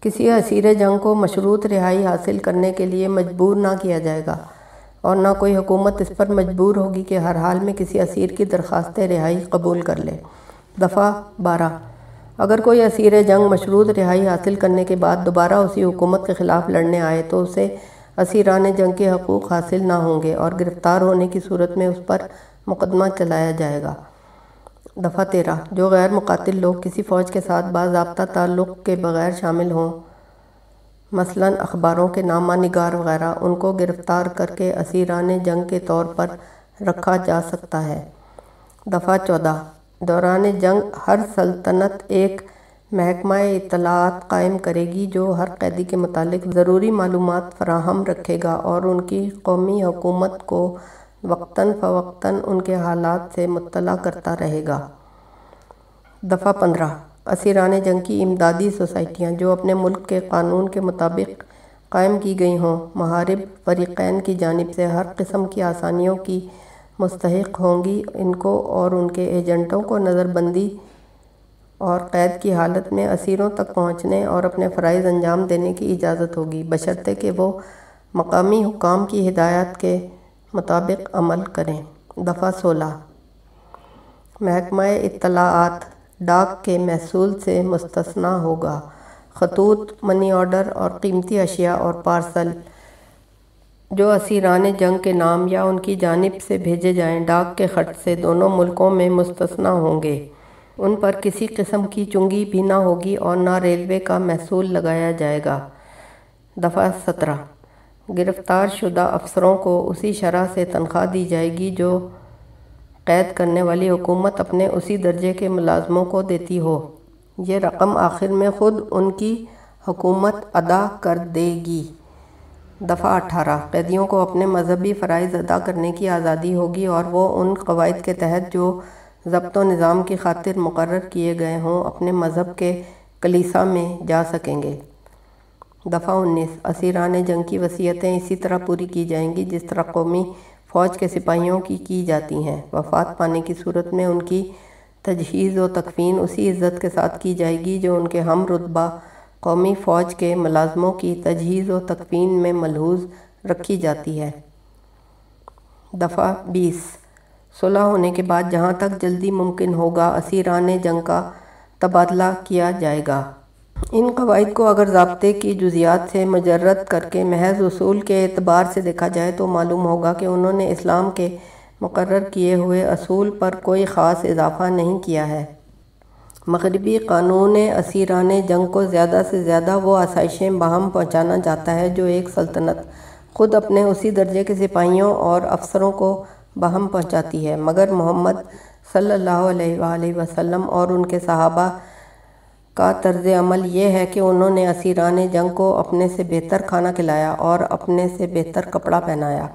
کسی اسیر جنگ کو مشروط رہائی حاصل کرنے کے لیے مجبور نہ کیا جائے گا اور نہ کوئی حکومت اس پر مجبور ہوگی کہ ہر حال میں کسی اسیر کی درخواست رہائی قبول کر لے۔ دفعہ بارہ۔ اگر کوئی اسیر جنگ مشروط رہائی حاصل کرنے کے بعد دوبارہ اسی حکومت کے خلاف لڑنے آئے تو اسے اسیران جنگ کے حقوق حاصل نہ ہوں گے اور گرفتار ہونے کی صورت میں اس پر مقدمہ چلایا جائے گا۔ دفعہ تیرہ، جو غیر مقاتل لوگ کسی فوج کے ساتھ باضابطہ تعلق کے بغیر شامل ہوں، مثلا اخباروں کے نامہ نگار وغیرہ، ان کو گرفتار کر کے اسیران جنگ کے طور پر رکھا جا سکتا ہے۔ دفعہ چودہ، دوران جنگ ہر سلطنت ایک محکمہ اطلاعات قائم کرے گی جو ہر قیدی کے متعلق ضروری معلومات فراہم رکھے گا اور ان کی قومی حکومت کو وقتاً فوقتاً ان کے حالات سے مطلع کرتا رہے گا۔ دفعہ پندرہ، اسیران جنگ کی امدادی سوسائٹیاں جو اپنے ملک کے قانون کے مطابق قائم کی گئی ہوں، محارب فریقین کی جانب سے ہر قسم کی آسانیوں کی مستحق ہوں گی۔ ان کو اور ان کے ایجنٹوں کو نظر بندی اور قید کی حالت میں اسیروں تک پہنچنے اور اپنے فرائض انجام دینے کی اجازت ہوگی۔ بشرطے کہ وہ مقامی حکام کی ہدایات کے مطابق عمل کریں۔ دفعہ سولہ۔ محکمہ اطلاعات ڈاک کے محصول سے مستثنا ہوگا۔ خطوط، منی آرڈر اور قیمتی اشیاء اور پارسل جو اسیران جنگ کے نام یا ان کی جانب سے بھیجے جائیں ڈاک کے خط سے دونوں ملکوں میں مستثنا ہوں گے۔ ان پر کسی قسم کی چنگی بھی نہ ہوگی اور نہ ریلوے کا محصول لگایا جائے گا۔ دفعہ سترہ۔ گرفتار شدہ افسروں کو اسی شرح سے تنخواہ دی جائے گی جو قید کرنے والی حکومت اپنے اسی درجے کے ملازموں کو دیتی ہو۔ یہ رقم آخر میں خود ان کی حکومت ادا کر دے گی۔ دفعہ اٹھارہ۔ قیدیوں کو اپنے مذہبی فرائض ادا کرنے کی آزادی ہوگی اور وہ ان قواعد کے تحت جو ضبط و نظام کی خاطر مقرر کیے گئے ہوں، اپنے مذہب کے کلیسا میں جا سکیں گے۔ دفعہ انیس، اسیران جنگ کی وصیتیں اسی طرح پوری کی جائیں گی جس طرح قومی فوج کے سپاہیوں کی کی جاتی ہیں۔ وفات پانے کی صورت میں ان کی تجہیز و تکفین اسی عزت کے ساتھ کی جائے گی جو ان کے ہم رتبہ قومی فوج کے ملازموں کی تجہیز و تکفین میں ملحوظ رکھی جاتی ہے۔ دفعہ بیس صلح ہونے کے بعد جہاں تک جلدی ممکن ہوگا اسیران جنگ کا تبادلہ کیا جائے گا۔ ان قواعد کو اگر ضابطے کی جزیات سے مجرد کر کے محض اصول کے اعتبار سے دیکھا جائے تو معلوم ہوگا کہ انہوں نے اسلام کے مقرر کیے ہوئے اصول پر کوئی خاص اضافہ نہیں کیا ہے۔ مغربی قانون اسیران جنگ کو زیادہ سے زیادہ وہ آسائشیں باہم پہنچانا چاہتا ہے جو ایک سلطنت خود اپنے اسی درجے کے سپاہیوں اور افسروں کو بہم پہنچاتی ہے۔ مگر محمد صلی اللہ علیہ وآلہ وسلم اور ان کے صحابہ کا طرز عمل یہ ہے کہ انہوں نے اسیران جنگ کو اپنے سے بہتر کھانا کھلایا اور اپنے سے بہتر کپڑا پہنایا۔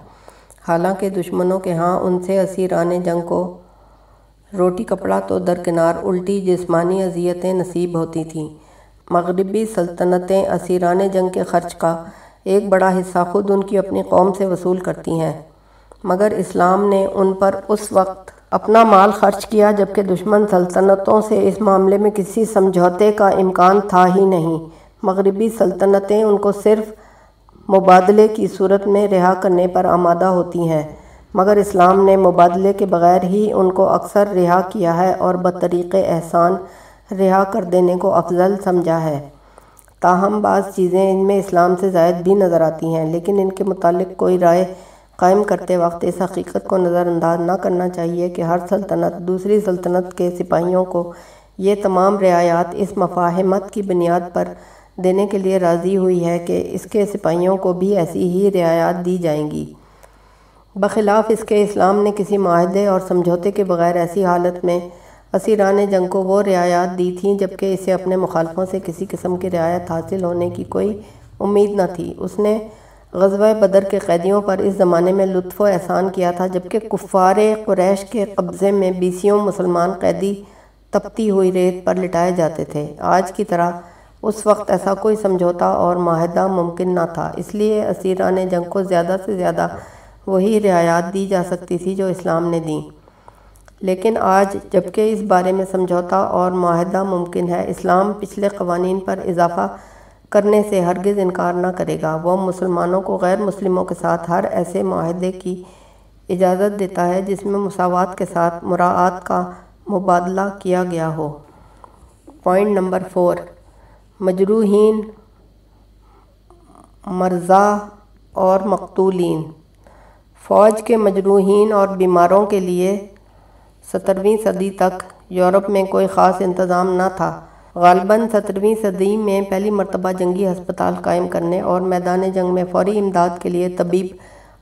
حالانکہ دشمنوں کے ہاں ان سے اسیران جنگ کو روٹی، کپڑا تو درکنار الٹی جسمانی اذیتیں نصیب ہوتی تھیں۔ مغربی سلطنتیں اسیران جنگ کے خرچ کا ایک بڑا حصہ خود ان کی اپنی قوم سے وصول کرتی ہیں۔ مگر اسلام نے ان پر اس وقت اپنا مال خرچ کیا جبکہ دشمن سلطنتوں سے اس معاملے میں کسی سمجھوتے کا امکان تھا ہی نہیں۔ مغربی سلطنتیں ان کو صرف مبادلے کی صورت میں رہا کرنے پر آمادہ ہوتی ہیں، مگر اسلام نے مبادلے کے بغیر ہی ان کو اکثر رہا کیا ہے اور بطریق احسان رہا کر دینے کو افضل سمجھا ہے۔ تاہم، بعض چیزیں ان میں اسلام سے زائد بھی نظر آتی ہیں، لیکن ان کے متعلق کوئی رائے قائم کرتے وقت اس حقیقت کو نظر انداز نہ کرنا چاہیے کہ ہر سلطنت دوسری سلطنت کے سپاہیوں کو یہ تمام رعایات اس مفاہمت کی بنیاد پر دینے کے لیے راضی ہوئی ہے کہ اس کے سپاہیوں کو بھی ایسی ہی رعایات دی جائیں گی۔ بخلاف اس کے اسلام نے کسی معاہدے اور سمجھوتے کے بغیر ایسی حالت میں اسیران جنگ کو وہ رعایات دی تھیں جبکہ اسے اپنے مخالفوں سے کسی قسم کی رعایت حاصل ہونے کی کوئی امید نہ تھی۔ اس نے غزوہ بدر کے قیدیوں پر اس زمانے میں لطف و احسان کیا تھا، جبکہ کفار قریش کے قبضے میں بیسیوں مسلمان قیدی تپتی ہوئی ریت پر لٹائے جاتے تھے۔ آج کی طرح اس وقت ایسا کوئی سمجھوتا اور معاہدہ ممکن نہ تھا، اس لیے اسیران جنگ کو زیادہ سے زیادہ وہی رعایات دی جا سکتی تھی جو اسلام نے دیں۔ لیکن آج جبکہ اس بارے میں سمجھوتا اور معاہدہ ممکن ہے، اسلام پچھلے قوانین پر اضافہ کرنے سے ہرگز انکار نہ کرے گا۔ وہ مسلمانوں کو غیر مسلموں کے ساتھ ہر ایسے معاہدے کی اجازت دیتا ہے جس میں مساوات کے ساتھ مراعات کا مبادلہ کیا گیا ہو۔ پوائنٹ نمبر فور، مجروحین مرزا اور مقتولین۔ فوج کے مجروحین اور بیماروں کے لیے سترویں صدی تک یورپ میں کوئی خاص انتظام نہ تھا۔ غالباً سترویں صدی میں پہلی مرتبہ جنگی ہسپتال قائم کرنے اور میدان جنگ میں فوری امداد کے لیے طبیب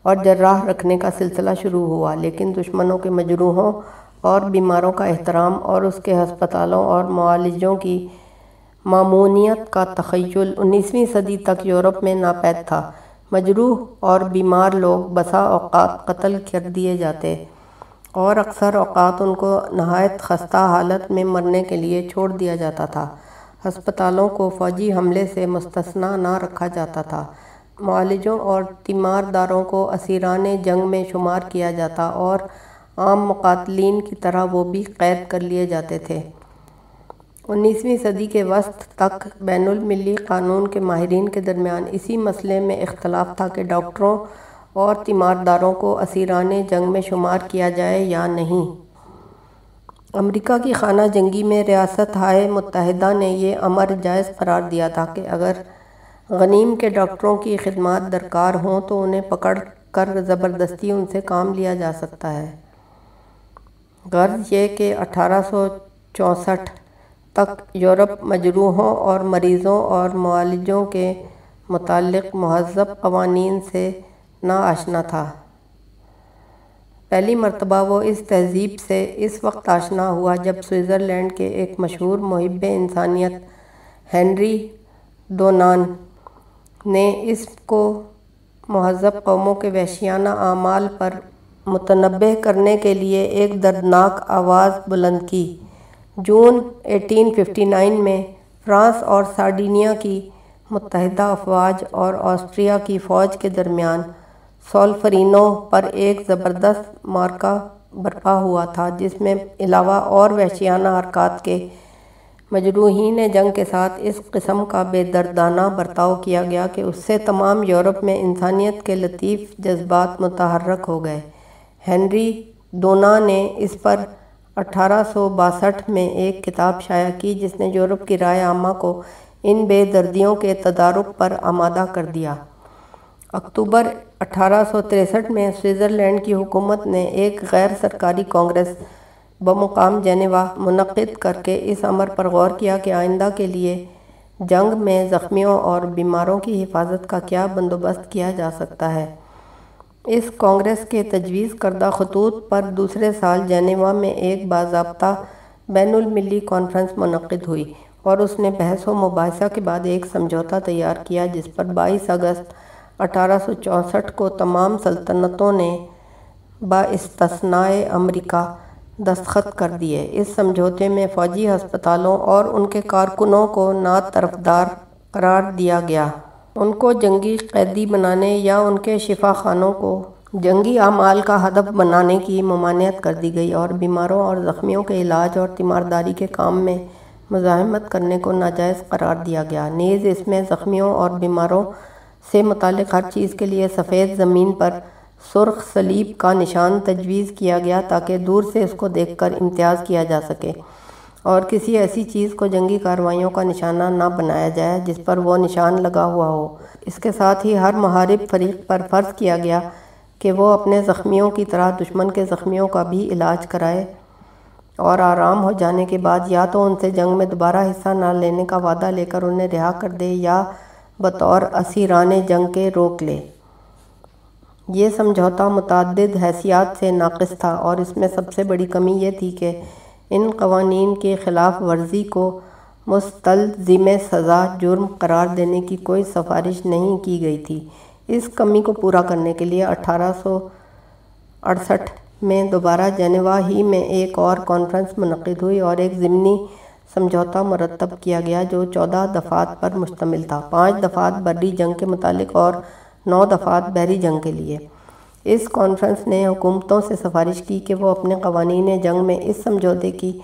اور جراح رکھنے کا سلسلہ شروع ہوا، لیکن دشمنوں کے مجروحوں اور بیماروں کا احترام اور اس کے ہسپتالوں اور معالجوں کی معمونیت کا تخیل انیسویں صدی تک یورپ میں ناپید تھا۔ مجروح اور بیمار لوگ بسا اوقات قتل کر دیے جاتے۔ اور اکثر اوقات ان کو نہایت خستہ حالت میں مرنے کے لیے چھوڑ دیا جاتا تھا۔ ہسپتالوں کو فوجی حملے سے مستثنا نہ رکھا جاتا تھا۔ معالجوں اور تیمارداروں کو اسیران جنگ میں شمار کیا جاتا اور عام مقاتلین کی طرح وہ بھی قید کر لیے جاتے تھے۔ انیسویں صدی کے وسط تک بین الملی قانون کے ماہرین کے درمیان اسی مسئلے میں اختلاف تھا کہ ڈاکٹروں اور تیمارداروں کو اسیران جنگ میں شمار کیا جائے یا نہیں۔ امریکہ کی خانہ جنگی میں ریاست ہائے متحدہ نے یہ امر جائز قرار دیا تھا کہ اگر غنیم کے ڈاکٹروں کی خدمات درکار ہوں تو انہیں پکڑ کر زبردستی ان سے کام لیا جا سکتا ہے۔ غرض یہ کہ اٹھارہ سو چونسٹھ تک یورپ مجروحوں اور مریضوں اور معالجوں کے متعلق مہذب قوانین سے نا آشنا تھا۔ پہلی مرتبہ وہ اس تہذیب سے اس وقت آشنا ہوا جب سوئٹزرلینڈ کے ایک مشہور محب انسانیت ہینری ڈونان نے اس کو مہذب قوموں کے وحشیانہ اعمال پر متنبع کرنے کے لیے ایک دردناک آواز بلند کی۔ جون ایٹین ففٹی نائن میں فرانس اور سارڈینیا کی متحدہ افواج اور آسٹریا کی فوج کے درمیان سولفرینو پر ایک زبردست مارکہ برپا ہوا تھا، جس میں علاوہ اور وحشیانہ حرکات کے مجروحین جنگ کے ساتھ اس قسم کا بے دردانہ برتاؤ کیا گیا کہ اس سے تمام یورپ میں انسانیت کے لطیف جذبات متحرک ہو گئے۔ ہنری ڈونا نے اس پر اٹھارہ سو باسٹھ میں ایک کتاب شائع کی، جس نے یورپ کی رائے عامہ کو ان بے دردیوں کے تدارک پر آمادہ کر دیا۔ اکتوبر اٹھارہ سو تریسٹھ میں سوئٹزرلینڈ کی حکومت نے ایک غیر سرکاری کانگریس بمقام جنیوا منعقد کر کے اس امر پر غور کیا کہ آئندہ کے لیے جنگ میں زخمیوں اور بیماروں کی حفاظت کا کیا بندوبست کیا جا سکتا ہے۔ اس کانگریس کے تجویز کردہ خطوط پر دوسرے سال جنیوا میں ایک باضابطہ بین الملی کانفرنس منعقد ہوئی اور اس نے بحث و مباحثہ کے بعد ایک سمجھوتا تیار کیا جس پر بائیس اگست اٹھارہ سو چونسٹھ کو تمام سلطنتوں نے با استثناء امریکہ دستخط کر دیے۔ اس سمجھوتے میں فوجی ہسپتالوں اور ان کے کارکنوں کو نا طرفدار قرار دیا گیا۔ ان کو جنگی قیدی بنانے یا ان کے شفا خانوں کو جنگی اعمال کا ہدف بنانے کی ممانعت کر دی گئی اور بیماروں اور زخمیوں کے علاج اور تیمارداری کے کام میں مزاحمت کرنے کو ناجائز قرار دیا گیا۔ نیز اس میں زخمیوں اور بیماروں سے متعلق ہر چیز کے لیے سفید زمین پر سرخ صلیب کا نشان تجویز کیا گیا تاکہ دور سے اس کو دیکھ کر امتیاز کیا جا سکے اور کسی ایسی چیز کو جنگی کارروائیوں کا نشانہ نہ بنایا جائے جس پر وہ نشان لگا ہوا ہو۔ اس کے ساتھ ہی ہر محارب فریق پر فرض کیا گیا کہ وہ اپنے زخمیوں کی طرح دشمن کے زخمیوں کا بھی علاج کرائے اور آرام ہو جانے کے بعد یا تو ان سے جنگ میں دوبارہ حصہ نہ لینے کا وعدہ لے کر انہیں رہا کر دے یا بطور اسیران جنگ کے روک لے۔ یہ سمجھوتا متعدد حیثیات سے ناقص تھا اور اس میں سب سے بڑی کمی یہ تھی کہ ان قوانین کی خلاف ورزی کو مستلزم سزا جرم قرار دینے کی کوئی سفارش نہیں کی گئی تھی۔ اس کمی کو پورا کرنے کے لیے اٹھارہ سو اڑسٹھ میں دوبارہ جنیوا ہی میں ایک اور کانفرنس منعقد ہوئی اور ایک ضمنی سمجھوتا مرتب کیا گیا جو چودہ دفعات پر مشتمل تھا۔ پانچ دفعات بری جنگ کے متعلق اور نو دفعات بحری جنگ کے لیے۔ اس کانفرنس نے حکومتوں سے سفارش کی کہ وہ اپنے قوانین جنگ میں اس سمجھوتے کی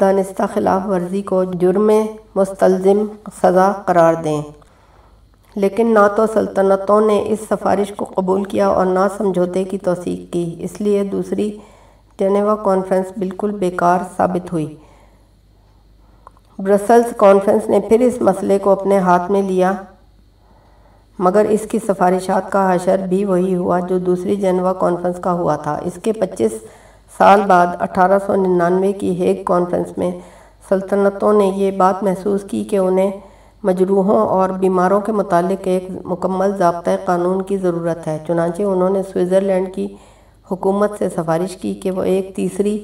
دانستہ خلاف ورزی کو جرم مستلزم سزا قرار دیں۔ لیکن نہ تو سلطنتوں نے اس سفارش کو قبول کیا اور نہ سمجھوتے کی توثیق کی۔ اس لیے دوسری جنیوا کانفرنس بالکل بیکار ثابت ہوئی۔ برسلز کانفرنس نے پھر اس مسئلے کو اپنے ہاتھ میں لیا، مگر اس کی سفارشات کا حشر بھی وہی ہوا جو دوسری جنیوا کانفرنس کا ہوا تھا۔ اس کے پچیس سال بعد اٹھارہ سو ننانوے کی ہیگ کانفرنس میں سلطنتوں نے یہ بات محسوس کی کہ انہیں مجروحوں اور بیماروں کے متعلق ایک مکمل ضابطۂ قانون کی ضرورت ہے، چنانچہ انہوں نے سوئٹزرلینڈ کی حکومت سے سفارش کی کہ وہ ایک تیسری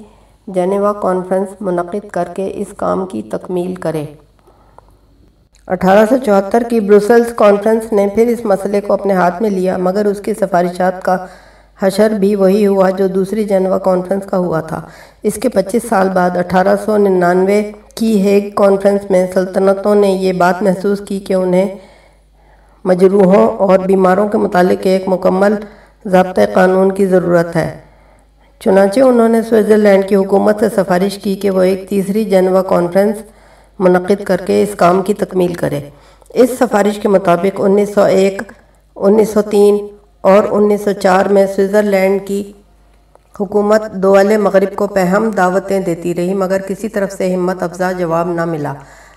جنیوا کانفرنس منعقد کر کے اس کام کی تکمیل کرے۔ اٹھارہ سو چوہتر کی بروسلز کانفرنس نے پھر اس مسئلے کو اپنے ہاتھ میں لیا، مگر اس کی سفارشات کا حشر بھی وہی ہوا جو دوسری جنیوا کانفرنس کا ہوا تھا۔ اس کے پچیس سال بعد اٹھارہ سو ننانوے کی ہیگ کانفرنس میں سلطنتوں نے یہ بات محسوس کی کہ انہیں مجروحوں اور بیماروں کے متعلق ایک مکمل ضابطۂ قانون کی ضرورت ہے۔ چنانچہ انہوں نے سوئٹزرلینڈ کی حکومت سے سفارش کی کہ وہ ایک تیسری جنیوا کانفرنس منعقد کر کے اس کام کی تکمیل کرے۔ اس سفارش کے مطابق انیس سو ایک، انیس سو تین اور انیس سو چار میں سوئٹزرلینڈ کی حکومت دول مغرب کو پہم دعوتیں دیتی رہی، مگر کسی طرف سے ہمت افزا جواب نہ ملا۔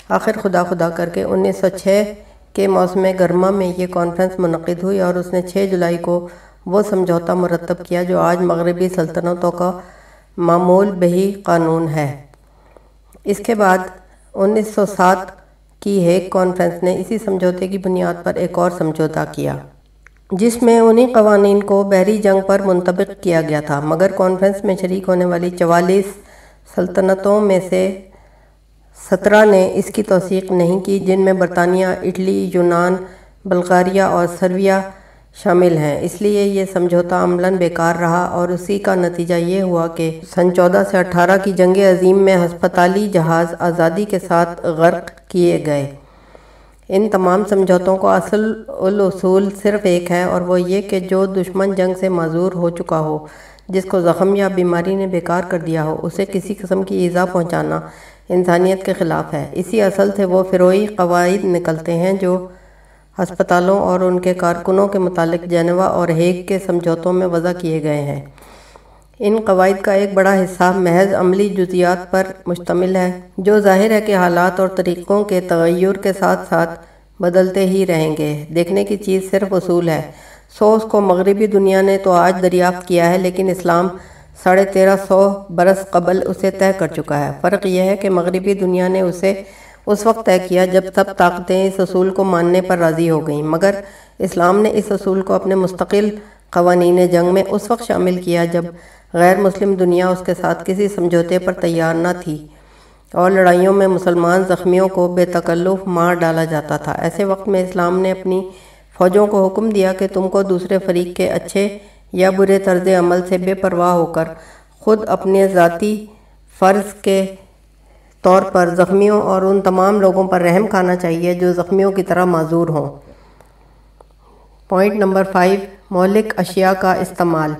آخر خدا خدا کر کے انیس سو چھ کے موسم گرما میں یہ کانفرنس منعقد ہوئی اور اس نے چھ جولائی کو وہ سمجھوتا مرتب کیا جو آج مغربی سلطنتوں کا معمول بہی قانون ہے۔ اس کے بعد انیس سو سات کی ہیک کانفرنس نے اسی سمجھوتے کی بنیاد پر ایک اور سمجھوتا کیا، جس میں انہی قوانین کو بحری جنگ پر منطبق کیا گیا تھا۔ مگر کانفرنس میں شریک ہونے والی چوالیس سلطنتوں میں سے سترہ نے اس کی توثیق نہیں کی، جن میں برطانیہ، اٹلی، یونان، بلغاریہ اور سرویا شامل ہیں۔ اس لیے یہ سمجھوتا عملاً بیکار رہا اور اسی کا نتیجہ یہ ہوا کہ سن چودہ سے اٹھارہ کی جنگ عظیم میں ہسپتالی جہاز آزادی کے ساتھ غرق کیے گئے۔ ان تمام سمجھوتوں کو اصل الاصول صرف ایک ہے اور وہ یہ کہ جو دشمن جنگ سے معذور ہو چکا ہو، جس کو زخم یا بیماری نے بیکار کر دیا ہو، اسے کسی قسم کی ایزا پہنچانا انسانیت کے خلاف ہے۔ اسی اصل سے وہ فروئی قواعد نکلتے ہیں جو ہسپتالوں اور ان کے کارکنوں کے متعلق جنیوا اور ہیگ کے سمجھوتوں میں وضع کیے گئے ہیں۔ ان قواعد کا ایک بڑا حصہ محض عملی جزیات پر مشتمل ہے، جو ظاہر ہے کہ حالات اور طریقوں کے تغیر کے ساتھ ساتھ بدلتے ہی رہیں گے۔ دیکھنے کی چیز صرف اصول ہے۔ سو اس کو مغربی دنیا نے تو آج دریافت کیا ہے، لیکن اسلام ساڑھے تیرہ سو برس قبل اسے طے کر چکا ہے۔ فرق یہ ہے کہ مغربی دنیا نے اسے اس وقت طے کیا جب سب طاقتیں اس اصول کو ماننے پر راضی ہو گئیں۔ مگر اسلام نے اس اصول کو اپنے مستقل قوانین جنگ میں اس وقت شامل کیا جب غیر مسلم دنیا اس کے ساتھ کسی سمجھوتے پر تیار نہ تھی اور لڑائیوں میں مسلمان زخمیوں کو بے تکلف مار ڈالا جاتا تھا۔ ایسے وقت میں اسلام نے اپنی فوجوں کو حکم دیا کہ تم کو دوسرے فریق کے اچھے یا برے طرز عمل سے بے پرواہ ہو کر خود اپنے ذاتی فرض کے طور پر زخمیوں اور ان تمام لوگوں پر رحم کھانا چاہیے جو زخمیوں کی طرح معذور ہوں۔ پوائنٹ نمبر فائیو مولک اشیاء کا استعمال۔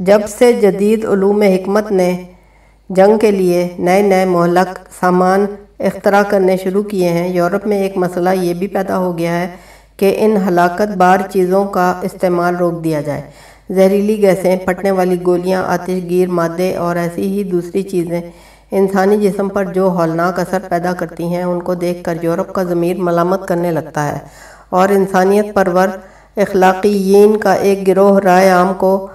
جب سے جدید علوم حکمت نے جنگ کے لیے نئے نئے مہلک سامان اختراع کرنے شروع کیے ہیں، یورپ میں ایک مسئلہ یہ بھی پیدا ہو گیا ہے کہ ان ہلاکت بار چیزوں کا استعمال روک دیا جائے۔ زہریلی گیسیں پھٹنے والی گولیاں، آتش گیر، مادے اور ایسی ہی دوسری چیزیں انسانی جسم پر جو ہولناک اثر پیدا کرتی ہیں، ان کو دیکھ کر یورپ کا ضمیر ملامت کرنے لگتا ہے۔ اور انسانیت پرور اخلاقیین کا ایک گروہ رائے عام کو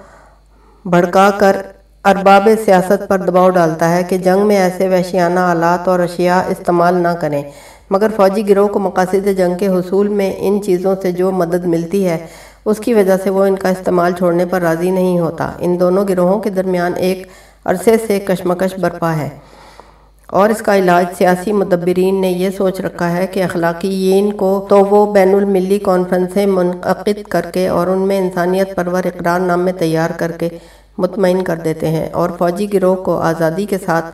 بھڑکا کر ارباب سیاست پر دباؤ ڈالتا ہے کہ جنگ میں ایسے وحشیانہ آلات اور اشیاء استعمال نہ کریں۔ مگر فوجی گروہ کو مقاصد جنگ کے حصول میں ان چیزوں سے جو مدد ملتی ہے، اس کی وجہ سے وہ ان کا استعمال چھوڑنے پر راضی نہیں ہوتا۔ ان دونوں گروہوں کے درمیان ایک عرصے سے کشمکش برپا ہے۔ اور اس کا علاج سیاسی مدبرین نے یہ سوچ رکھا ہے کہ اخلاقیین کو تو وہ بین الملی کانفرنسیں منعقد کر کے اور ان میں انسانیت پرور اقرار نامے تیار کر کے مطمئن کر دیتے ہیں اور فوجی گروہ کو آزادی کے ساتھ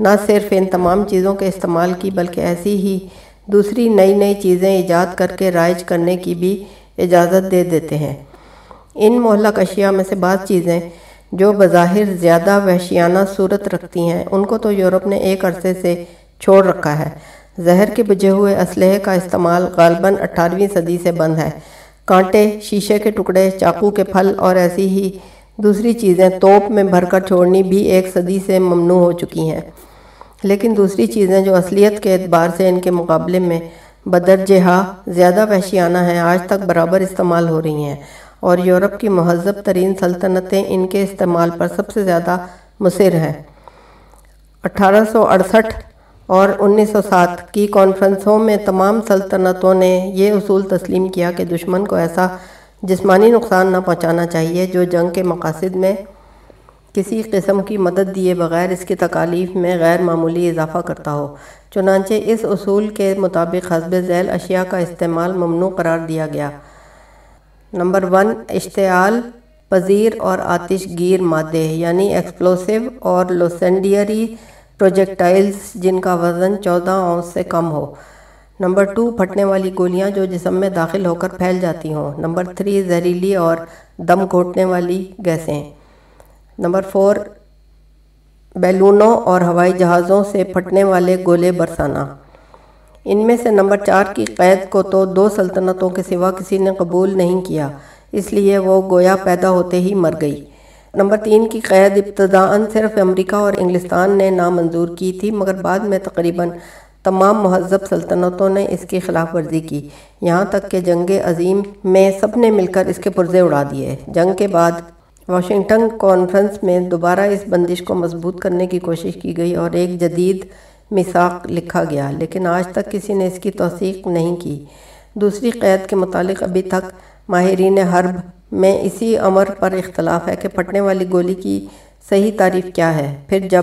نہ صرف ان تمام چیزوں کے استعمال کی بلکہ ایسی ہی دوسری نئی نئی چیزیں ایجاد کر کے رائج کرنے کی بھی اجازت دے دیتے ہیں۔ ان محلق اشیاء میں سے بعض چیزیں جو بظاہر زیادہ وحشیانہ صورت رکھتی ہیں، ان کو تو یورپ نے ایک عرصے سے چھوڑ رکھا ہے۔ زہر کے بجے ہوئے اسلحے کا استعمال غالباً اٹھارویں صدی سے بند ہے۔ کانٹے، شیشے کے ٹکڑے، چاقو کے پھل اور ایسی ہی دوسری چیزیں توپ میں بھر کر چھوڑنی بھی ایک صدی سے ممنوع ہو چکی ہیں۔ لیکن دوسری چیزیں جو اصلیت کے اعتبار سے ان کے مقابلے میں بدرجہ زیادہ وحشیانہ ہیں، آج تک برابر استعمال ہو رہی ہیں۔ اور یورپ کی مہذب ترین سلطنتیں ان کے استعمال پر سب سے زیادہ مصر ہیں۔ اٹھارہ سو اڑسٹھ اور انیس سو سات کی کانفرنسوں میں تمام سلطنتوں نے یہ اصول تسلیم کیا کہ دشمن کو ایسا جسمانی نقصان نہ پہنچانا چاہیے جو جنگ کے مقاصد میں کسی قسم کی مدد دیے بغیر اس کی تکالیف میں غیر معمولی اضافہ کرتا ہو۔ چنانچہ اس اصول کے مطابق حسب ذیل اشیاء کا استعمال ممنوع قرار دیا گیا۔ نمبر ون، اشتعال، پذیر اور آتش گیر مادے یعنی ایکسپلوسیو اور لوسینڈیری پروجیکٹائلز جن کا وزن چودہ اونس سے کم ہو۔ نمبر ٹو، پھٹنے والی گولیاں جو جسم میں داخل ہو کر پھیل جاتی ہوں۔ نمبر تھری، زہریلی اور دم گھوٹنے والی گیسیں۔ نمبر فور، بیلونوں اور ہوائی جہازوں سے پھٹنے والے گولے برسانا۔ ان میں سے نمبر چار کی قید کو تو دو سلطنتوں کے سوا کسی نے قبول نہیں کیا، اس لیے وہ گویا پیدا ہوتے ہی مر گئی۔ نمبر تین کی قید ابتداً صرف امریکہ اور انگلستان نے نامنظور کی تھی، مگر بعد میں تقریباً تمام مہذب سلطنتوں نے اس کی خلاف ورزی کی۔ یہاں تک کہ جنگ عظیم میں سب نے مل کر اس کے پرزے اڑا دیے۔ جنگ کے بعد واشنگٹن کانفرنس میں دوبارہ اس بندش کو مضبوط کرنے کی کوشش کی گئی اور ایک جدید مساق لکھا گیا، لیکن آج تک کسی نے اس کی توثیق نہیں کی۔ دوسری قید کے متعلق ابھی تک ماہرین حرب میں اسی امر پر اختلاف ہے کہ پھٹنے والی گولی کی صحیح تعریف کیا ہے۔ پھر جب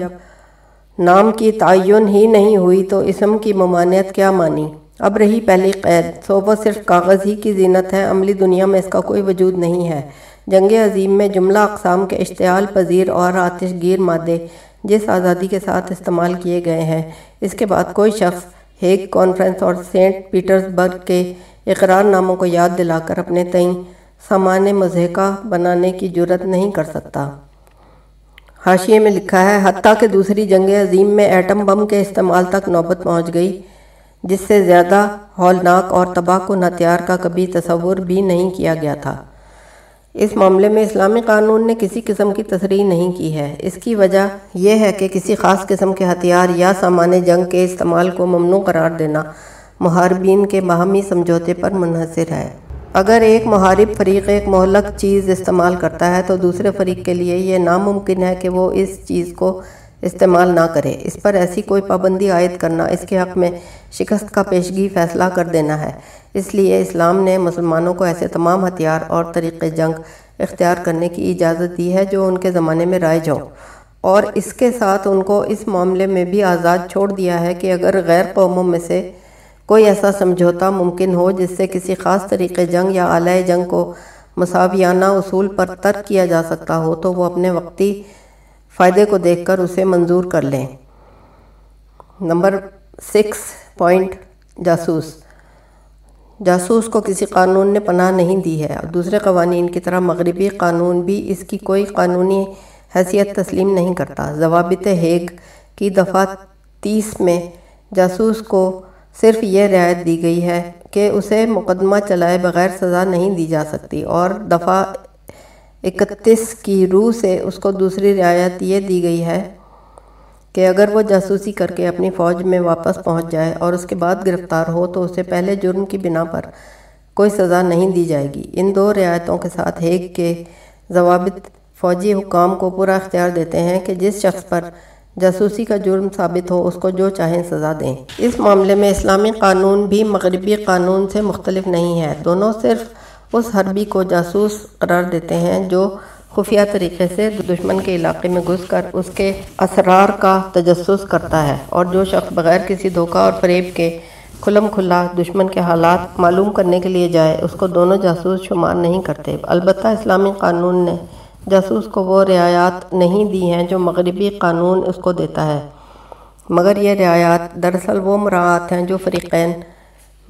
نام کی تعین ہی نہیں ہوئی تو اسم کی ممانعت کیا مانی؟ اب رہی پہلی قید۔ صوبہ صرف کاغذ ہی کی زینت ہے، عملی دنیا میں اس کا کوئی وجود نہیں ہے۔ جنگ عظیم میں جملہ اقسام کے اشتعال، پذیر اور آتش گیر مادے جس آزادی کے ساتھ استعمال کیے گئے ہیں۔ اس کے بعد کوئی شخص ہیگ کانفرنس اور سینٹ پیٹرز برگ کے اقرار ناموں کو یاد دلا کر اپنے تئیں سامان مضحکہ بنانے کی جرت نہیں کر سکتا۔ حاشیے میں لکھا ہے، حتیٰ کہ دوسری جنگ عظیم میں ایٹم بم کے استعمال تک نوبت پہنچ گئی، جس سے زیادہ ہولناک اور تباہ کن ہتھیار کا کبھی تصور بھی نہیں کیا گیا تھا۔ اس معاملے میں اسلامی قانون نے کسی قسم کی تصریح نہیں کی ہے۔ اس کی وجہ یہ ہے کہ کسی خاص قسم کے ہتھیار یا سامان جنگ کے استعمال کو ممنوع قرار دینا محاربین کے باہمی سمجھوتے پر منحصر ہے۔ اگر ایک محارب فریق ایک مہلک چیز استعمال کرتا ہے تو دوسرے فریق کے لیے یہ ناممکن ہے کہ وہ اس چیز کو استعمال نہ کرے۔ اس پر ایسی کوئی پابندی عائد کرنا اس کے حق میں شکست کا پیشگی فیصلہ کر دینا ہے۔ اس لیے اسلام نے مسلمانوں کو ایسے تمام ہتھیار اور طریقے جنگ اختیار کرنے کی اجازت دی ہے جو ان کے زمانے میں رائج ہوں۔ اور اس کے ساتھ ان کو اس معاملے میں بھی آزاد چھوڑ دیا ہے کہ اگر غیر قوموں میں سے کوئی ایسا سمجھوتا ممکن ہو جس سے کسی خاص طریقے جنگ یا اعلی جنگ کو مساویانہ اصول پر ترک کیا جا سکتا ہو تو وہ اپنے وقتی فائدے کو دیکھ کر اسے منظور کر لیں۔ نمبر سکس، پوائنٹ جاسوس۔ جاسوس کو کسی قانون نے پناہ نہیں دی ہے۔ اور دوسرے قوانین کی طرح مغربی قانون بھی اس کی کوئی قانونی حیثیت تسلیم نہیں کرتا۔ ضوابط ہیگ کی دفعہ تیس میں جاسوس کو صرف یہ رعایت دی گئی ہے کہ اسے مقدمہ چلائے بغیر سزا نہیں دی جا سکتی اور دفعہ اکتیس کی روح سے اس کو دوسری رعایت یہ دی گئی ہے کہ اگر وہ جاسوسی کر کے اپنی فوج میں واپس پہنچ جائے اور اس کے بعد گرفتار ہو تو اسے پہلے جرم کی بنا پر کوئی سزا نہیں دی جائے گی۔ ان دو رعایتوں کے ساتھ ہیگ کے ضوابط فوجی حکام کو پورا اختیار دیتے ہیں کہ جس شخص پر جاسوسی کا جرم ثابت ہو اس کو جو چاہیں سزا دیں۔ اس معاملے میں اسلامی قانون بھی مغربی قانون سے مختلف نہیں ہے۔ دونوں صرف اس حربی کو جاسوس قرار دیتے ہیں جو خفیہ طریقے سے دشمن کے علاقے میں گھس کر اس کے اسرار کا تجسس کرتا ہے اور جو شخص بغیر کسی دھوکہ اور فریب کے کھلم کھلا دشمن کے حالات معلوم کرنے کے لیے جائے، اس کو دونوں جاسوس شمار نہیں کرتے۔ البتہ اسلامی قانون نے جاسوس کو وہ رعایات نہیں دی ہیں جو مغربی قانون اس کو دیتا ہے۔ مگر یہ رعایات دراصل وہ مراعات ہیں جو فریقین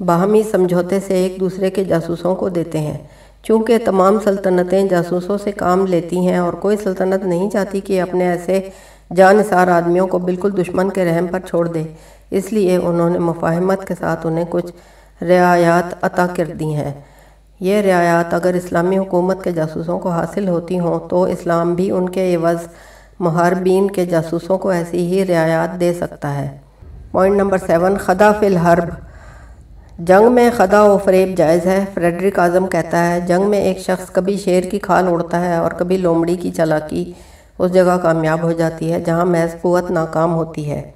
باہمی سمجھوتے سے ایک دوسرے کے جاسوسوں کو دیتے ہیں۔ چونکہ تمام سلطنتیں جاسوسوں سے کام لیتی ہیں اور کوئی سلطنت نہیں چاہتی کہ اپنے ایسے جانصار آدمیوں کو بالکل دشمن کے رحم پر چھوڑ دے۔ اس لیے انہوں نے مفاہمت کے ساتھ انہیں کچھ رعایات عطا کر دی ہیں۔ یہ رعایات اگر اسلامی حکومت کے جاسوسوں کو حاصل ہوتی ہوں تو اسلام بھی ان کے عوض محاربین کے جاسوسوں کو ایسی ہی رعایات دے سکتا ہے۔ پوائنٹ نمبر سیون، خدا فی الحرب۔ جنگ میں خدا و فریب جائز ہے۔ فریڈرک اعظم کہتا ہے، جنگ میں ایک شخص کبھی شیر کی کھال اڑتا ہے اور کبھی لومڑی کی چلاکی اس جگہ کامیاب ہو جاتی ہے جہاں محض قوت ناکام ہوتی ہے۔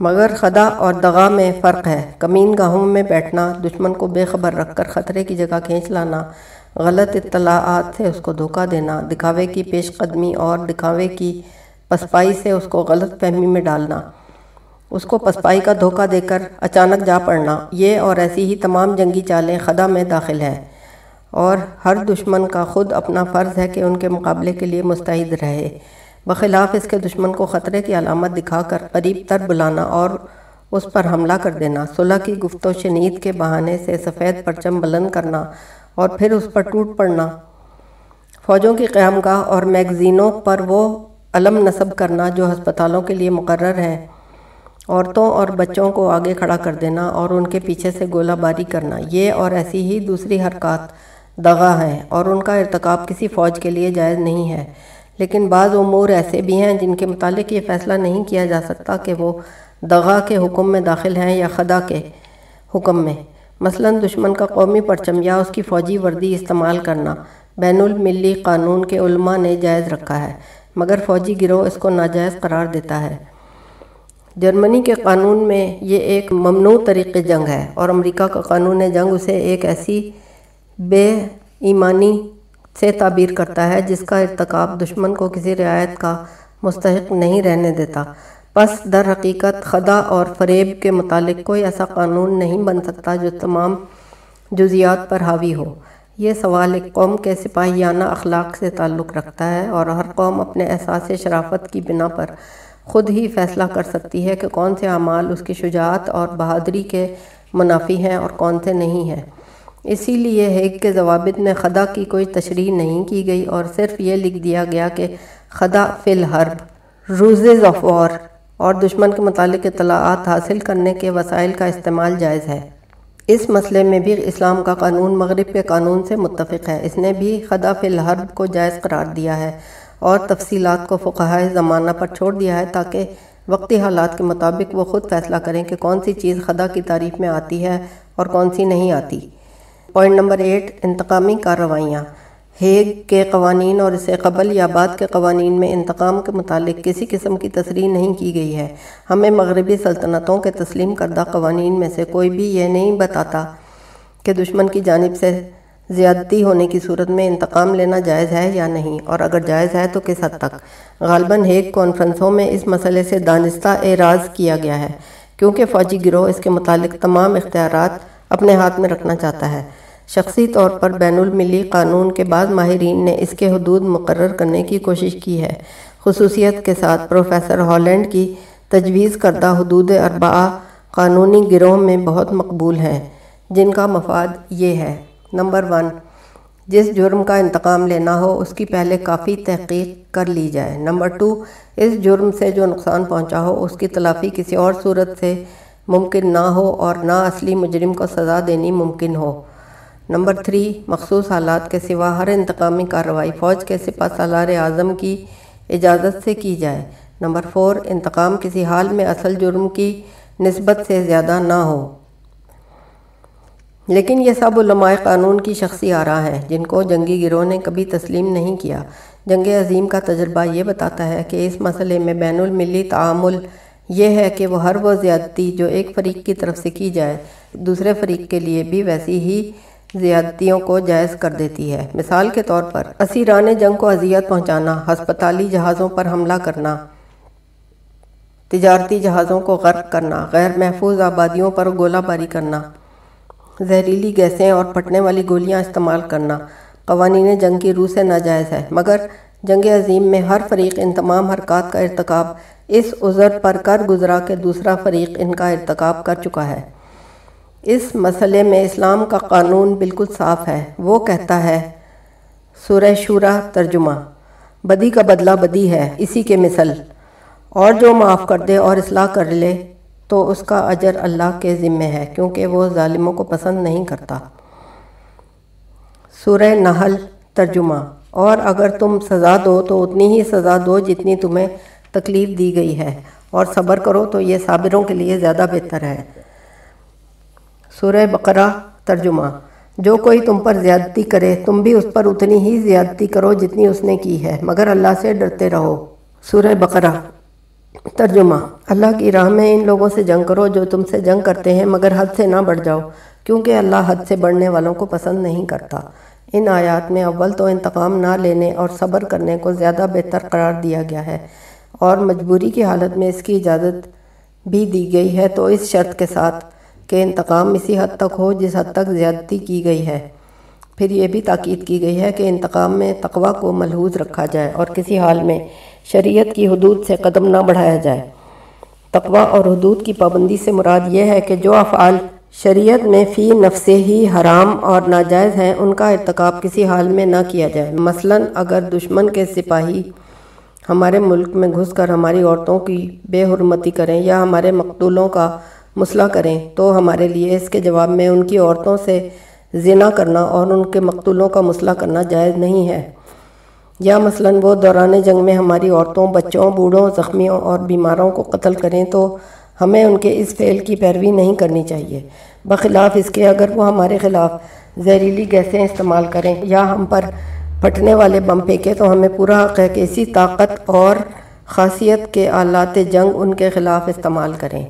مگر خدا اور دغا میں فرق ہے۔ کمین گاہوں میں بیٹھنا، دشمن کو بے خبر رکھ کر خطرے کی جگہ کھینچ لانا، غلط اطلاعات سے اس کو دھوکہ دینا، دکھاوے کی پیش قدمی اور دکھاوے کی پسپائی سے اس کو غلط فہمی میں ڈالنا۔ اس کو پسپائی کا دھوکہ دے کر اچانک جا پڑنا۔ یہ اور ایسی ہی تمام جنگی چالیں خدا میں داخل ہے اور ہر دشمن کا خود اپنا فرض ہے کہ ان کے مقابلے کے لیے مستعد رہے۔ بخلاف اس کے دشمن کو خطرے کی علامت دکھا کر قریب تر بلانا اور اس پر حملہ کر دینا۔ صلح کی گفت و شنید کے بہانے سے سفید پرچم بلند کرنا اور پھر اس پر ٹوٹ پڑنا۔ فوجوں کی قیام گاہ اور میگزینوں پر وہ علم نصب کرنا جو ہسپتالوں کے لیے مقرر ہیں۔ عورتوں اور بچوں کو آگے کھڑا کر دینا اور ان کے پیچھے سے گولہ باری کرنا، یہ اور ایسی ہی دوسری حرکات دغا ہیں اور ان کا ارتکاب کسی فوج کے لیے جائز نہیں ہے۔ لیکن بعض امور ایسے بھی ہیں جن کے متعلق یہ فیصلہ نہیں کیا جا سکتا کہ وہ دغا کے حکم میں داخل ہیں یا خدا کے حکم میں۔ مثلا دشمن کا قومی پرچم یا اس کی فوجی وردی استعمال کرنا، بین الملی قانون کے علماء نے جائز رکھا ہے، مگر فوجی گروہ اس کو ناجائز قرار دیتا ہے۔ جرمنی کے قانون میں یہ ایک ممنوع طریق جنگ ہے اور امریکہ کا قانون جنگ اسے ایک ایسی بے ایمانی سے تعبیر کرتا ہے جس کا ارتکاب دشمن کو کسی رعایت کا مستحق نہیں رہنے دیتا۔ پس در حقیقت خدا اور فریب کے متعلق کوئی ایسا قانون نہیں بن سکتا جو تمام جزیات پر حاوی ہو۔ یہ سوال ایک قوم کے سپاہیانہ اخلاق سے تعلق رکھتا ہے اور ہر قوم اپنے احساس شرافت کی بنا پر خود ہی فیصلہ کر سکتی ہے کہ کون سے اعمال اس کی شجاعت اور بہادری کے منافی ہیں اور کون سے نہیں ہیں۔ اسی لیے ہیگ کے ضوابط میں خدا کی کوئی تشریح نہیں کی گئی اور صرف یہ لکھ دیا گیا کہ خدا فی الحرب، روزز آف وار اور دشمن کے متعلق اطلاعات حاصل کرنے کے وسائل کا استعمال جائز ہے۔ اس مسئلے میں بھی اسلام کا قانون مغرب کے قانون سے متفق ہے۔ اس نے بھی خدا فی الحرب کو جائز قرار دیا ہے۔ اور تفصیلات کو فقہ زمانہ پر چھوڑ دیا ہے تاکہ وقتی حالات کے مطابق وہ خود فیصلہ کریں کہ کون سی چیز خدا کی تعریف میں آتی ہے اور کون سی نہیں آتی۔ پوائنٹ نمبر ایٹ، انتقامی کارروائیاں ہیگ کے قوانین اور اسے قبل یا بعد کے قوانین میں انتقام کے متعلق کسی قسم کی تصریح نہیں کی گئی ہے۔ ہمیں مغربی سلطنتوں کے تسلیم کردہ قوانین میں سے کوئی بھی یہ نہیں بتاتا کہ دشمن کی جانب سے زیادتی ہونے کی صورت میں انتقام لینا جائز ہے یا نہیں؟ اور اگر جائز ہے تو کس حد تک؟ غالباً ہیگ کانفرنسوں میں اس مسئلے سے دانستہ اعراض کیا گیا ہے، کیونکہ فوجی گروہ اس کے متعلق تمام اختیارات اپنے ہاتھ میں رکھنا چاہتا ہے۔ شخصی طور پر بین الملی قانون کے بعد ماہرین نے اس کے حدود مقرر کرنے کی کوشش کی ہے۔ خصوصیت کے ساتھ پروفیسر ہالینڈ کی تجویز کردہ حدود اربعہ قانونی گروہ میں بہت مقبول ہیں، جن کا مفاد یہ ہے۔ نمبر ون، جس جرم کا انتقام لینا ہو، اس کی پہلے کافی تحقیق کر لی جائے۔ نمبر ٹو، اس جرم سے جو نقصان پہنچا ہو، اس کی تلافی کسی اور صورت سے ممکن نہ ہو اور نہ اصلی مجرم کو سزا دینی ممکن ہو۔ نمبر تھری، مخصوص حالات کے سوا ہر انتقامی کارروائی فوج کے سپا سالار اعظم کی اجازت سے کی جائے۔ نمبر فور، انتقام کسی حال میں اصل جرم کی نسبت سے زیادہ نہ ہو۔ لیکن یہ سب علماء قانون کی شخصی آراء ہیں، جن کو جنگی گروہ نے کبھی تسلیم نہیں کیا۔ جنگ عظیم کا تجربہ یہ بتاتا ہے کہ اس مسئلے میں بین الملی تعامل یہ ہے کہ وہ ہر وہ زیادتی جو ایک فریق کی طرف سے کی جائے، دوسرے فریق کے لیے بھی ویسی ہی زیادتیوں کو جائز کر دیتی ہے۔ مثال کے طور پر اسیران جنگ کو اذیت پہنچانا، ہسپتالی جہازوں پر حملہ کرنا، تجارتی جہازوں کو غرق کرنا، غیر محفوظ آبادیوں پر گولہ باری کرنا۔ زہریلی گیسیں اور پھٹنے والی گولیاں استعمال کرنا۔ قوانین جنگ کی روح سے ناجائز ہے، مگر جنگ عظیم میں ہر فریق ان تمام حرکات کا ارتکاب اس عذر پر کر گزرا کہ دوسرا فریق ان کا ارتکاب کر چکا ہے۔ اس مسئلے میں اسلام کا قانون بالکل صاف ہے، وہ کہتا ہے، سورہ شورہ ترجمہ۔ بدی کا بدلہ بدی ہے، اسی کے مثل۔ اور جو معاف کر دے اور اصلاح کر لے تو اس کا اجر اللہ کے ذمے ہے، کیونکہ وہ ظالموں کو پسند نہیں کرتا۔ سورہ نحل ترجمہ۔ اور اگر تم سزا دو تو اتنی ہی سزا دو جتنی تمہیں تکلیف دی گئی ہے۔ اور صبر کرو تو یہ صابروں کے لیے زیادہ بہتر ہے۔ سورہ بقرہ ترجمہ۔ جو کوئی تم پر زیادتی کرے، تم بھی اس پر اتنی ہی زیادتی کرو جتنی اس نے کی ہے۔ مگر اللہ سے ڈرتے رہو۔ سورہ بقرہ۔ ترجمہ۔ اللہ کی راہ میں ان لوگوں سے جنگ کرو جو تم سے جنگ کرتے ہیں، مگر حد سے نہ بڑھ جاؤ، کیونکہ اللہ حد سے بڑھنے والوں کو پسند نہیں کرتا۔ ان آیات میں اول تو انتقام نہ لینے اور صبر کرنے کو زیادہ بہتر قرار دیا گیا ہے، اور مجبوری کی حالت میں اس کی اجازت بھی دی گئی ہے۔ تو اس شرط کے ساتھ کہ انتقام اسی حد تک ہو جس حد تک زیادتی کی گئی ہے۔ پھر یہ بھی تاکید کی گئی ہے کہ انتقام میں تقوی کو ملحوظ رکھا جائے اور کسی حال میں شریعت کی حدود سے قدم نہ بڑھایا جائے۔ تقوی اور حدود کی پابندی سے مراد یہ ہے کہ جو افعال شریعت میں فی نفس ہی حرام اور ناجائز ہیں، ان کا ارتکاب کسی حال میں نہ کیا جائے۔ مثلا اگر دشمن کے سپاہی ہمارے ملک میں گھس کر ہماری عورتوں کی بے حرمتی کریں یا ہمارے مقتولوں کا مسئلہ کریں، تو ہمارے لیے اس کے جواب میں ان کی عورتوں سے زنا کرنا اور ان کے مقتولوں کا مسئلہ کرنا جائز نہیں ہے۔ یا مثلا وہ دوران جنگ میں ہماری عورتوں، بچوں، بوڑھوں، زخمیوں اور بیماروں کو قتل کریں تو ہمیں ان کے اس فعل کی پیروی نہیں کرنی چاہیے۔ بخلاف اس کے اگر وہ ہمارے خلاف زہریلی گیسیں استعمال کریں یا ہم پر پھٹنے والے بم پھینکے تو ہمیں پورا حق ہے کہ اسی طاقت اور خاصیت کے آلات جنگ ان کے خلاف استعمال کریں۔